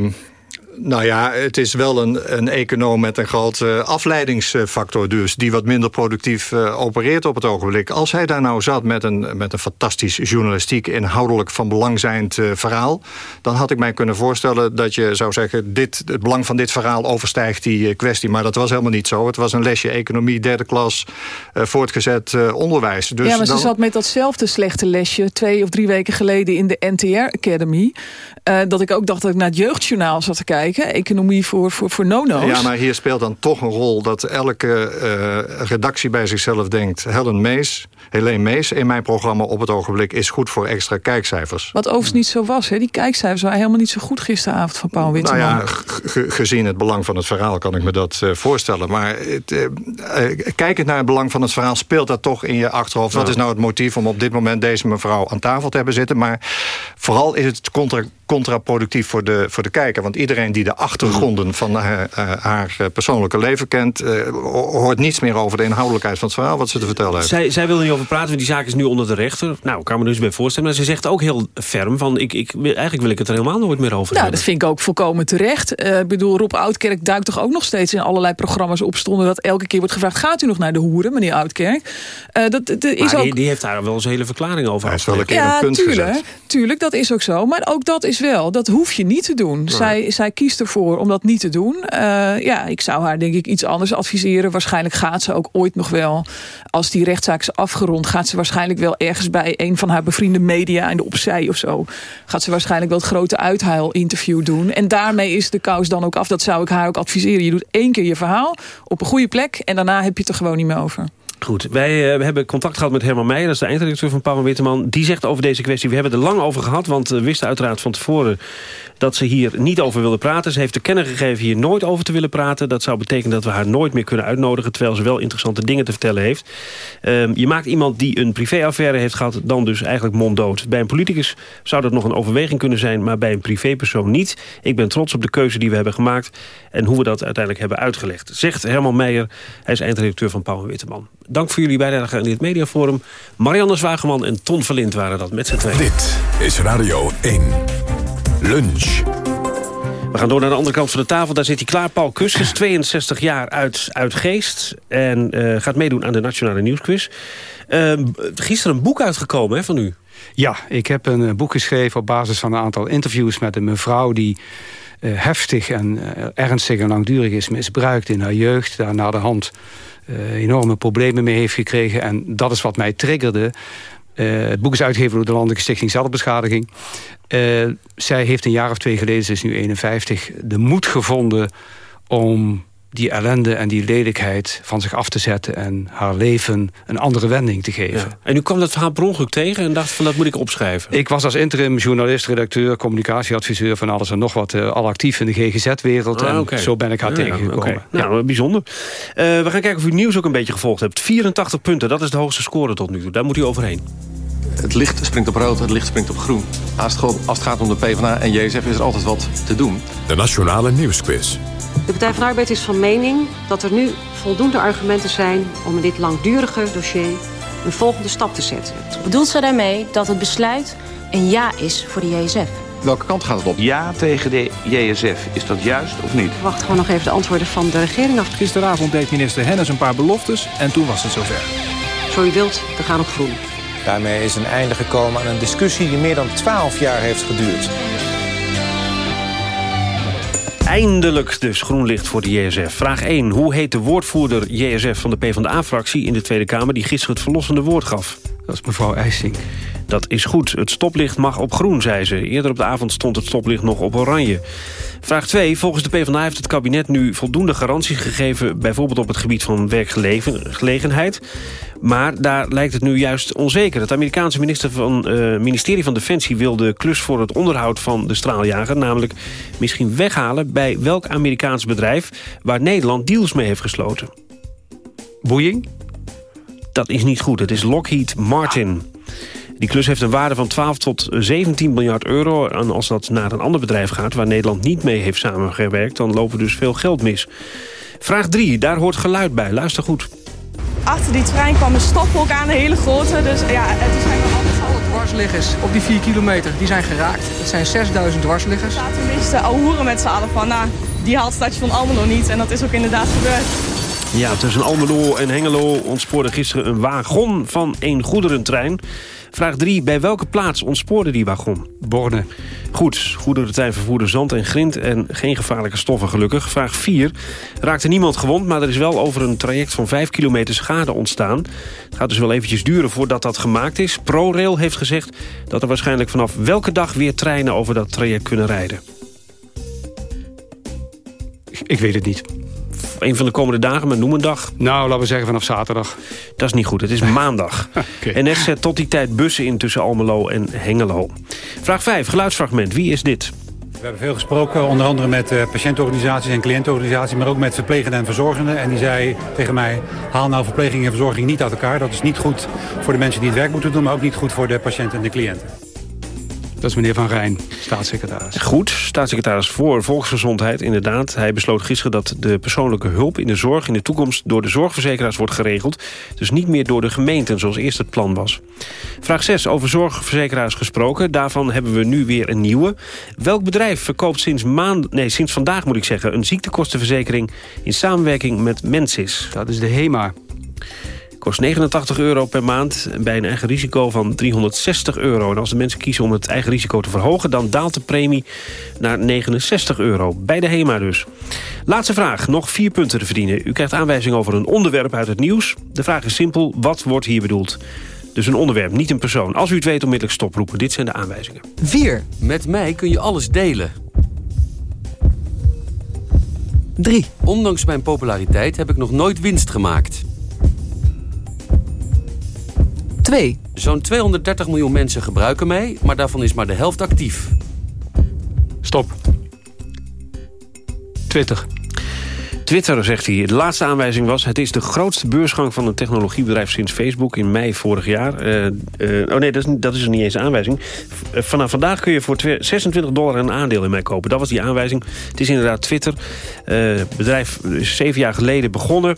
Speaker 23: nou ja, het is wel een, een econoom met een grote afleidingsfactor dus... die wat minder productief uh, opereert op het ogenblik. Als hij daar nou zat met een, met een fantastisch journalistiek... inhoudelijk van belang zijnd uh, verhaal... dan had ik mij kunnen voorstellen dat je zou zeggen... Dit, het belang van dit verhaal overstijgt die kwestie. Maar dat was helemaal niet zo. Het was een lesje economie, derde klas, voortgezet onderwijs.
Speaker 22: Dus ja, maar dan... ze zat met datzelfde slechte lesje... twee of drie weken geleden in de NTR Academy... dat ik ook dacht dat ik naar het jeugdjournaal zat te kijken economie voor, voor, voor nono's.
Speaker 23: Ja, maar hier speelt dan toch een rol dat elke uh, redactie bij zichzelf denkt... Helen Mees, Helene Mees in mijn programma op het ogenblik... is goed voor extra kijkcijfers.
Speaker 22: Wat overigens niet zo was. Hè? Die kijkcijfers waren helemaal niet zo goed gisteravond van Paul Witteman.
Speaker 23: Nou ja, gezien het belang van het verhaal kan ik me dat uh, voorstellen. Maar het, uh, kijkend naar het belang van het verhaal... speelt dat toch in je achterhoofd. Wat is nou het motief om op dit moment deze mevrouw aan tafel te hebben zitten? Maar vooral is het contra contraproductief voor de, voor de kijker. Want iedereen die de achtergronden van haar, haar persoonlijke leven kent... Uh, hoort niets meer over de inhoudelijkheid van het verhaal wat ze te vertellen heeft.
Speaker 2: Zij, zij wil niet over praten, die zaak is nu onder de rechter. Nou, ik kan me dus bij voorstellen. Maar ze zegt ook heel ferm van... Ik, ik, eigenlijk wil ik het er helemaal nooit meer over
Speaker 22: nou,
Speaker 2: hebben.
Speaker 22: dat vind ik ook volkomen terecht. Uh, ik bedoel, Rob Oudkerk duikt toch ook nog steeds in allerlei programma's opstonden... dat elke keer wordt gevraagd, gaat u nog naar de hoeren, meneer Oudkerk? Uh, dat, dat is
Speaker 2: maar
Speaker 22: ook...
Speaker 2: die, die, heeft daar wel eens een hele verklaring over
Speaker 23: Hij is wel een keer
Speaker 22: ja,
Speaker 23: een punt
Speaker 22: tuurlijk,
Speaker 23: gezet.
Speaker 22: tuurlijk, dat is ook zo. Maar ook dat is wel, dat hoef je niet te doen. Nee. Zij, zij kiest ervoor om dat niet te doen. Uh, ja, ik zou haar denk ik iets anders adviseren. Waarschijnlijk gaat ze ook ooit nog wel, als die rechtszaak is afgerond... gaat ze waarschijnlijk wel ergens bij een van haar bevriende media... in de opzij of zo, gaat ze waarschijnlijk wel het grote uithuil-interview doen. En daarmee is de kous dan ook af. Dat zou ik haar ook adviseren. Je doet één keer je verhaal op een goede plek... en daarna heb je het er gewoon niet meer over.
Speaker 2: Goed, wij uh, hebben contact gehad met Herman Meijer, dat is de eindredacteur van Paul Witteman. Die zegt over deze kwestie, we hebben het er lang over gehad... want we wisten uiteraard van tevoren dat ze hier niet over wilde praten. Ze heeft te kennen gegeven hier nooit over te willen praten. Dat zou betekenen dat we haar nooit meer kunnen uitnodigen... terwijl ze wel interessante dingen te vertellen heeft. Uh, je maakt iemand die een privéaffaire heeft gehad... dan dus eigenlijk monddood. Bij een politicus zou dat nog een overweging kunnen zijn... maar bij een privépersoon niet. Ik ben trots op de keuze die we hebben gemaakt... en hoe we dat uiteindelijk hebben uitgelegd. Zegt Herman Meijer, hij is eindredacteur van Paul Witteman. Dank voor jullie bijdrage aan dit mediaforum. Marianne Zwageman en Ton Verlind waren dat met z'n tweeën.
Speaker 1: Dit is Radio 1. Lunch.
Speaker 2: We gaan door naar de andere kant van de tafel. Daar zit hij klaar. Paul Kuskens, 62 jaar uit, uit Geest. En uh, gaat meedoen aan de Nationale Nieuwsquiz. Uh, gisteren een boek uitgekomen hè, van u.
Speaker 26: Ja, ik heb een boek geschreven op basis van een aantal interviews met een mevrouw... die uh, heftig en uh, ernstig en langdurig is misbruikt in haar jeugd. Daar na de hand enorme problemen mee heeft gekregen. En dat is wat mij triggerde. Uh, het boek is uitgegeven door de Landelijke Stichting Zelfbeschadiging. Uh, zij heeft een jaar of twee geleden, ze is nu 51, de moed gevonden om die ellende en die lelijkheid van zich af te zetten... en haar leven een andere wending te geven.
Speaker 2: En u kwam dat verhaal per ongeluk tegen en dacht van dat moet ik opschrijven.
Speaker 26: Ik was als interim journalist, redacteur, communicatieadviseur... van alles en nog wat uh, al actief in de GGZ-wereld.
Speaker 2: Ah,
Speaker 26: en zo ben ik haar
Speaker 2: Ja,
Speaker 26: tegengekomen.
Speaker 2: Nou, bijzonder. Eh, we gaan kijken of u het nieuws ook een beetje gevolgd hebt. 84 punten, dat is de hoogste score tot nu toe. Daar moet u overheen.
Speaker 27: Het licht springt op rood, het licht springt op groen. Als het, als het gaat om de PvdA en JSF is er altijd wat te doen.
Speaker 1: De Nationale Nieuwsquiz.
Speaker 28: De Partij van de Arbeid is van mening dat er nu voldoende argumenten zijn om in dit langdurige dossier een volgende stap te zetten.
Speaker 29: Bedoelt ze daarmee dat het besluit een ja is voor de JSF?
Speaker 27: Welke kant gaat het op?
Speaker 30: Ja tegen de JSF. Is dat juist of niet?
Speaker 28: Ik wacht gewoon nog even de antwoorden van de regering af.
Speaker 31: Gisteravond deed minister Hennis een paar beloftes en toen was het zover.
Speaker 28: Zo u wilt, we gaan op groen.
Speaker 32: Daarmee is een einde gekomen aan een discussie die meer dan 12 jaar heeft geduurd.
Speaker 2: Eindelijk dus groen licht voor de JSF. Vraag 1. Hoe heet de woordvoerder JSF van de PvdA-fractie in de Tweede Kamer... die gisteren het verlossende woord gaf?
Speaker 26: Dat is mevrouw IJsink.
Speaker 2: Dat is goed. Het stoplicht mag op groen, zei ze. Eerder op de avond stond het stoplicht nog op oranje. Vraag 2. Volgens de PvdA heeft het kabinet nu voldoende garanties gegeven... bijvoorbeeld op het gebied van werkgelegenheid. Maar daar lijkt het nu juist onzeker. Het Amerikaanse minister van, eh, ministerie van Defensie... wil de klus voor het onderhoud van de straaljager... namelijk misschien weghalen bij welk Amerikaans bedrijf... waar Nederland deals mee heeft gesloten.
Speaker 26: Boeing?
Speaker 2: Dat is niet goed. Het is Lockheed Martin. Die klus heeft een waarde van 12 tot 17 miljard euro. En als dat naar een ander bedrijf gaat... waar Nederland niet mee heeft samengewerkt... dan lopen dus veel geld mis. Vraag 3. Daar hoort geluid bij. Luister goed.
Speaker 33: Achter die trein kwam een stofwolk aan, een hele grote. Dus ja, het zijn altijd
Speaker 34: Alle dwarsliggers op die 4 kilometer, die zijn geraakt. Het zijn 6000 dwarsliggers.
Speaker 33: zaten een beetje te ouwehoeren met z'n allen van... nou, die haalt station Almelo niet. En dat is ook inderdaad gebeurd.
Speaker 2: Ja, tussen Almelo en Hengelo ontspoorde gisteren een wagon van een goederentrein. Vraag 3. Bij welke plaats ontspoorde die wagon?
Speaker 26: Borne.
Speaker 2: Goed, goederentrein vervoerde zand en grind en geen gevaarlijke stoffen gelukkig. Vraag 4. Raakte niemand gewond, maar er is wel over een traject van 5 kilometer schade ontstaan. Het gaat dus wel eventjes duren voordat dat gemaakt is. ProRail heeft gezegd dat er waarschijnlijk vanaf welke dag weer treinen over dat traject kunnen rijden.
Speaker 26: Ik weet het niet.
Speaker 2: Een van de komende dagen, maar noem een dag.
Speaker 26: Nou, laten we zeggen vanaf zaterdag.
Speaker 2: Dat is niet goed, het is maandag. NS zet tot die tijd bussen in tussen Almelo en Hengelo. Vraag 5, geluidsfragment. Wie is dit?
Speaker 35: We hebben veel gesproken, onder andere met eh, patiëntenorganisaties en cliëntenorganisaties... maar ook met verplegenden en verzorgenden. En die zei tegen mij, haal nou verpleging en verzorging niet uit elkaar. Dat is niet goed voor de mensen die het werk moeten doen... maar ook niet goed voor de patiënten en de cliënten.
Speaker 26: Dat is meneer Van Rijn, staatssecretaris.
Speaker 2: Goed, staatssecretaris voor Volksgezondheid, inderdaad. Hij besloot gisteren dat de persoonlijke hulp in de zorg... in de toekomst door de zorgverzekeraars wordt geregeld. Dus niet meer door de gemeenten, zoals eerst het plan was. Vraag 6, over zorgverzekeraars gesproken. Daarvan hebben we nu weer een nieuwe. Welk bedrijf verkoopt sinds, maand, nee, sinds vandaag, moet ik zeggen... een ziektekostenverzekering in samenwerking met Mensis?
Speaker 26: Dat is de HEMA.
Speaker 2: Kost 89 euro per maand bij een eigen risico van 360 euro. En als de mensen kiezen om het eigen risico te verhogen... dan daalt de premie naar 69 euro. Bij de HEMA dus. Laatste vraag. Nog vier punten te verdienen. U krijgt aanwijzing over een onderwerp uit het nieuws. De vraag is simpel. Wat wordt hier bedoeld? Dus een onderwerp, niet een persoon. Als u het weet, onmiddellijk stoproepen. Dit zijn de aanwijzingen.
Speaker 36: 4. Met mij kun je alles delen. 3. Ondanks mijn populariteit heb ik nog nooit winst gemaakt. 2. Zo'n 230 miljoen mensen gebruiken mij, maar daarvan is maar de helft actief.
Speaker 26: Stop. Twitter.
Speaker 2: Twitter, zegt hij. De laatste aanwijzing was... het is de grootste beursgang van een technologiebedrijf sinds Facebook in mei vorig jaar. Eh, eh, oh nee, dat is, dat is er niet eens een aanwijzing. V- eh, vanaf vandaag kun je voor twe- 26 dollar een aandeel in mij kopen. Dat was die aanwijzing. Het is inderdaad Twitter. Eh, Het bedrijf is zeven jaar geleden begonnen...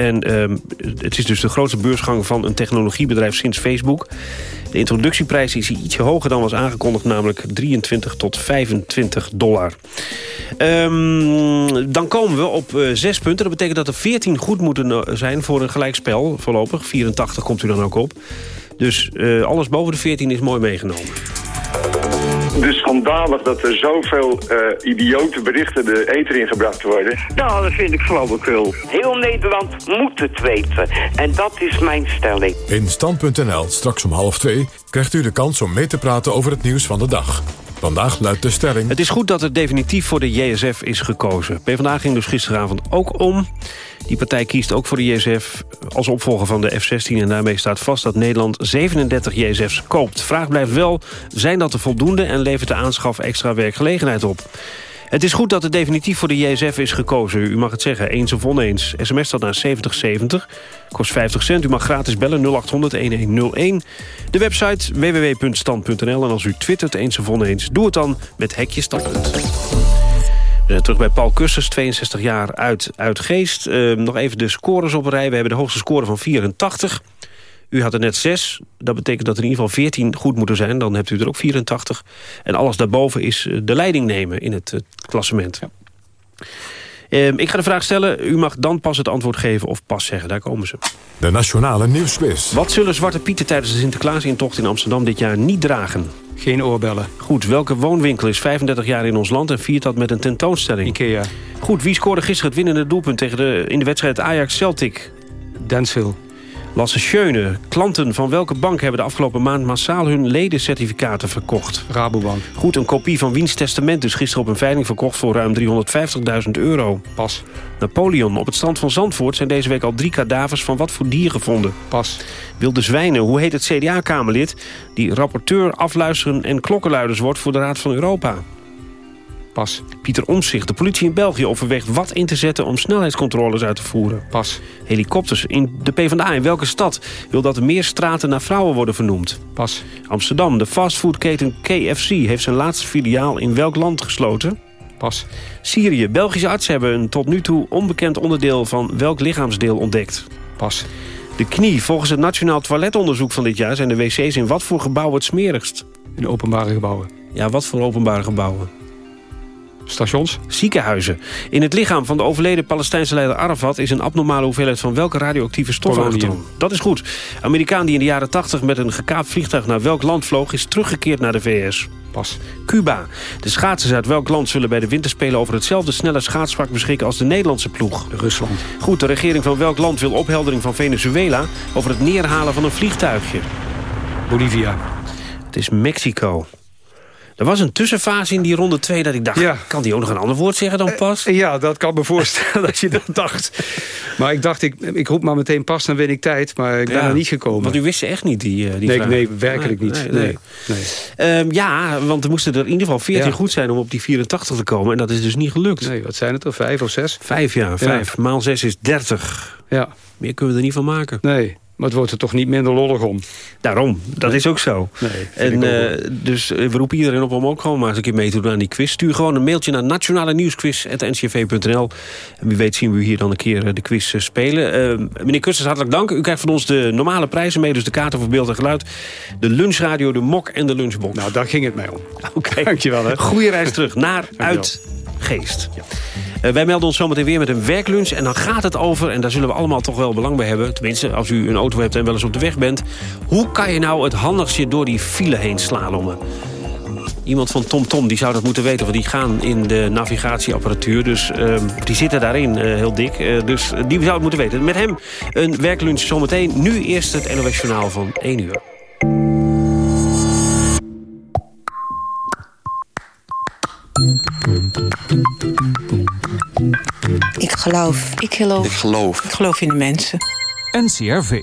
Speaker 2: En ehm, het is dus de grootste beursgang van een technologiebedrijf sinds Facebook. De introductieprijs is ietsje hoger dan was aangekondigd... namelijk 23 tot 25 dollar. Ehm, dan komen we op eh, zes punten. Dat betekent dat er 14 goed moeten eh, zijn voor een gelijkspel voorlopig. 84 komt u dan ook op. Dus eh, alles boven de 14 is mooi meegenomen.
Speaker 37: Dus schandalig dat er zoveel eh, idiote berichten de eter ingebracht worden.
Speaker 38: Nou, dat vind ik flauwekul. Heel Nederland moet het weten. En dat is mijn stelling.
Speaker 1: In Stand.nl, straks om half twee, krijgt u de kans om mee te praten over het nieuws van de dag. Vandaag luidt de stelling...
Speaker 2: Het is goed dat er definitief voor de JSF is gekozen. PvdA ging dus gisteravond ook om. Die partij kiest ook voor de JSF als opvolger van de F-16... en daarmee staat vast dat Nederland 37 JSF's koopt. Vraag blijft wel, zijn dat er voldoende... en levert de aanschaf extra werkgelegenheid op? Het is goed dat er definitief voor de JSF is gekozen. U mag het zeggen, eens of oneens. SMS staat naar 7070. Kost 50 cent. U mag gratis bellen 0800-1101. De website www.stand.nl. En als u twittert eens of oneens, doe het dan met hekje standpunt. Zijn terug bij Paul Kussers, 62 jaar uit, uit Geest. Uh, nog even de scores op een rij. We hebben de hoogste score van 84. U had er net 6. Dat betekent dat er in ieder geval 14 goed moeten zijn. Dan hebt u er ook 84. En alles daarboven is eh, de leiding nemen in het uh, klassement. Ja. Uh, ik ga de vraag stellen. U mag dan pas het antwoord geven of pas zeggen. Daar komen ze.
Speaker 1: De Nationale Nieuwsquiz.
Speaker 2: Wat zullen Zwarte Pieten tijdens de Sinterklaasintocht in Amsterdam dit jaar niet dragen?
Speaker 26: Geen oorbellen.
Speaker 2: Goed, welke woonwinkel is 35 jaar in ons land en viert dat met een tentoonstelling?
Speaker 26: Ikea.
Speaker 2: Goed, wie scoorde gisteren het winnende doelpunt tegen de, in de wedstrijd Ajax-Celtic?
Speaker 26: Densville.
Speaker 2: Lasse Schöne. Klanten van welke bank hebben de afgelopen maand massaal hun ledencertificaten verkocht?
Speaker 26: Rabobank.
Speaker 2: Goed, een kopie van Wiens testament is gisteren op een veiling verkocht voor ruim 350.000 euro.
Speaker 26: Pas.
Speaker 2: Napoleon. Op het strand van Zandvoort zijn deze week al drie kadavers van wat voor dier gevonden?
Speaker 26: Pas.
Speaker 2: Wilde Zwijnen. Hoe heet het CDA-kamerlid die rapporteur, afluisteren en klokkenluiders wordt voor de Raad van Europa?
Speaker 26: Pas.
Speaker 2: Pieter Omtzigt. De politie in België overweegt wat in te zetten om snelheidscontroles uit te voeren.
Speaker 26: Pas.
Speaker 2: Helikopters. In de PvdA in welke stad wil dat er meer straten naar vrouwen worden vernoemd?
Speaker 26: Pas.
Speaker 2: Amsterdam. De fastfoodketen KFC heeft zijn laatste filiaal in welk land gesloten?
Speaker 26: Pas.
Speaker 2: Syrië. Belgische artsen hebben een tot nu toe onbekend onderdeel van welk lichaamsdeel ontdekt?
Speaker 26: Pas.
Speaker 2: De knie. Volgens het Nationaal Toiletonderzoek van dit jaar zijn de wc's in wat voor gebouw het smerigst?
Speaker 26: In openbare gebouwen.
Speaker 2: Ja, wat voor openbare gebouwen?
Speaker 26: Stations?
Speaker 2: Ziekenhuizen. In het lichaam van de overleden Palestijnse leider Arafat... is een abnormale hoeveelheid van welke radioactieve stof aangetroffen? Dat is goed. Amerikaan die in de jaren 80 met een gekaapt vliegtuig naar welk land vloog... is teruggekeerd naar de VS.
Speaker 26: Pas.
Speaker 2: Cuba. De schaatsers uit welk land zullen bij de winterspelen... over hetzelfde snelle schaatsvak beschikken als de Nederlandse ploeg?
Speaker 26: Rusland.
Speaker 2: Goed, de regering van welk land wil opheldering van Venezuela... over het neerhalen van een vliegtuigje?
Speaker 26: Bolivia.
Speaker 2: Het is Mexico. Er was een tussenfase in die ronde 2 dat ik dacht... Ja. kan die ook nog een ander woord zeggen dan pas?
Speaker 26: Uh, ja, dat kan me voorstellen dat je dat dacht. Maar ik dacht, ik, ik roep maar meteen pas, dan win ik tijd. Maar ik ben
Speaker 2: Ja,
Speaker 26: er niet gekomen.
Speaker 2: Want u wist ze echt niet, die, uh, die
Speaker 26: nee,
Speaker 2: vraag.
Speaker 26: nee, werkelijk niet.
Speaker 2: Nee. Ehm, ja, want er moesten er in ieder geval 14
Speaker 26: Ja.
Speaker 2: goed zijn om op die 84 te komen. En dat is dus niet gelukt.
Speaker 26: Nee, wat zijn het er? Vijf of zes?
Speaker 2: Vijf, ja. Vijf. Maal zes is 30.
Speaker 26: Ja.
Speaker 2: Meer kunnen we er niet van maken.
Speaker 26: Nee, maar het wordt er toch niet minder lollig om.
Speaker 2: Daarom, dat is ook zo.
Speaker 26: Nee,
Speaker 2: En
Speaker 26: ook
Speaker 2: eh, dus eh, we roepen iedereen op om ook gewoon maar eens een keer mee te doen aan die quiz. Stuur gewoon een mailtje naar nationale nieuwsquiz.ncv.nl. En wie weet zien we hier dan een keer eh, de quiz spelen. Meneer Kusters, hartelijk dank. U krijgt van ons de normale prijzen mee. Dus de kaarten voor beeld en geluid. De lunchradio, de mok en de lunchbox.
Speaker 26: Nou, daar ging het mij om.
Speaker 2: Oké.
Speaker 26: Dankjewel, hè.
Speaker 2: Goeie reis terug naar uit Geest. Eh, wij melden ons zometeen weer met een werklunch. En dan gaat het over, en daar zullen we allemaal toch wel belang bij hebben... tenminste, als u een auto hebt en wel eens op de weg bent... hoe kan je nou het handigste door die file heen slalommen? Iemand van TomTom Tom, die zou dat moeten weten... want die gaan in de navigatieapparatuur. Dus ehm, die zitten daarin eh, heel dik. Eh, dus die zou het moeten weten. Met hem een werklunch zometeen. Nu eerst het NOS van 1 uur.
Speaker 39: Ik geloof. Ik geloof. Ik
Speaker 40: geloof.
Speaker 39: Ik geloof in de mensen.
Speaker 40: NCRV.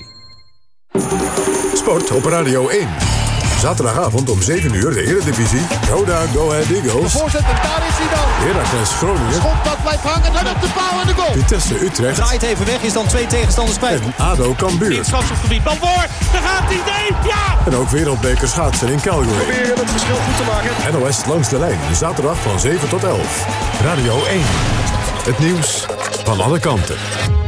Speaker 1: Sport op Radio 1. Zaterdagavond om 7 uur de Eredivisie. Roda Go Ahead Eagles.
Speaker 41: De voorzet en daar is hij dan.
Speaker 1: Heracles Groningen.
Speaker 41: Schotpad blijft hangen en op de paal en de goal.
Speaker 1: Vitesse Utrecht.
Speaker 41: Draait even weg, is dan twee tegenstanders kwijt.
Speaker 1: En ADO Cambuur.
Speaker 41: In strafschopgebied, bal voor. Daar gaat hij, nee, ja!
Speaker 1: En ook wereldbeker schaatsen in Calgary.
Speaker 41: Proberen het verschil goed te maken.
Speaker 1: NOS langs de lijn. Zaterdag van 7 tot 11. Radio 1. Het nieuws van alle kanten.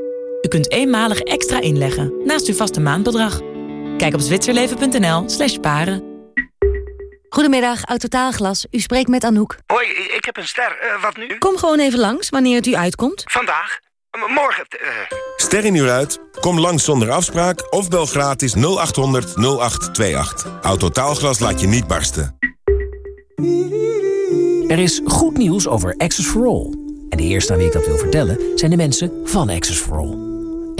Speaker 42: U kunt eenmalig extra inleggen naast uw vaste maandbedrag. Kijk op zwitserleven.nl slash paren.
Speaker 13: Goedemiddag, Autotaalglas. U spreekt met Anouk.
Speaker 21: Hoi, ik heb een ster. Uh, wat nu?
Speaker 13: Kom gewoon even langs wanneer het u uitkomt.
Speaker 21: Vandaag? M morgen? Uh...
Speaker 11: Ster in uur uit? Kom langs zonder afspraak of bel gratis 0800 0828. Autotaalglas laat je niet barsten.
Speaker 43: Er is goed nieuws over Access for All. En de eerste aan wie ik dat wil vertellen zijn de mensen van Access for All.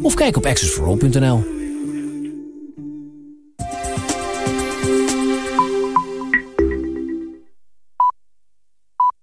Speaker 43: Of kijk op accessforall.nl.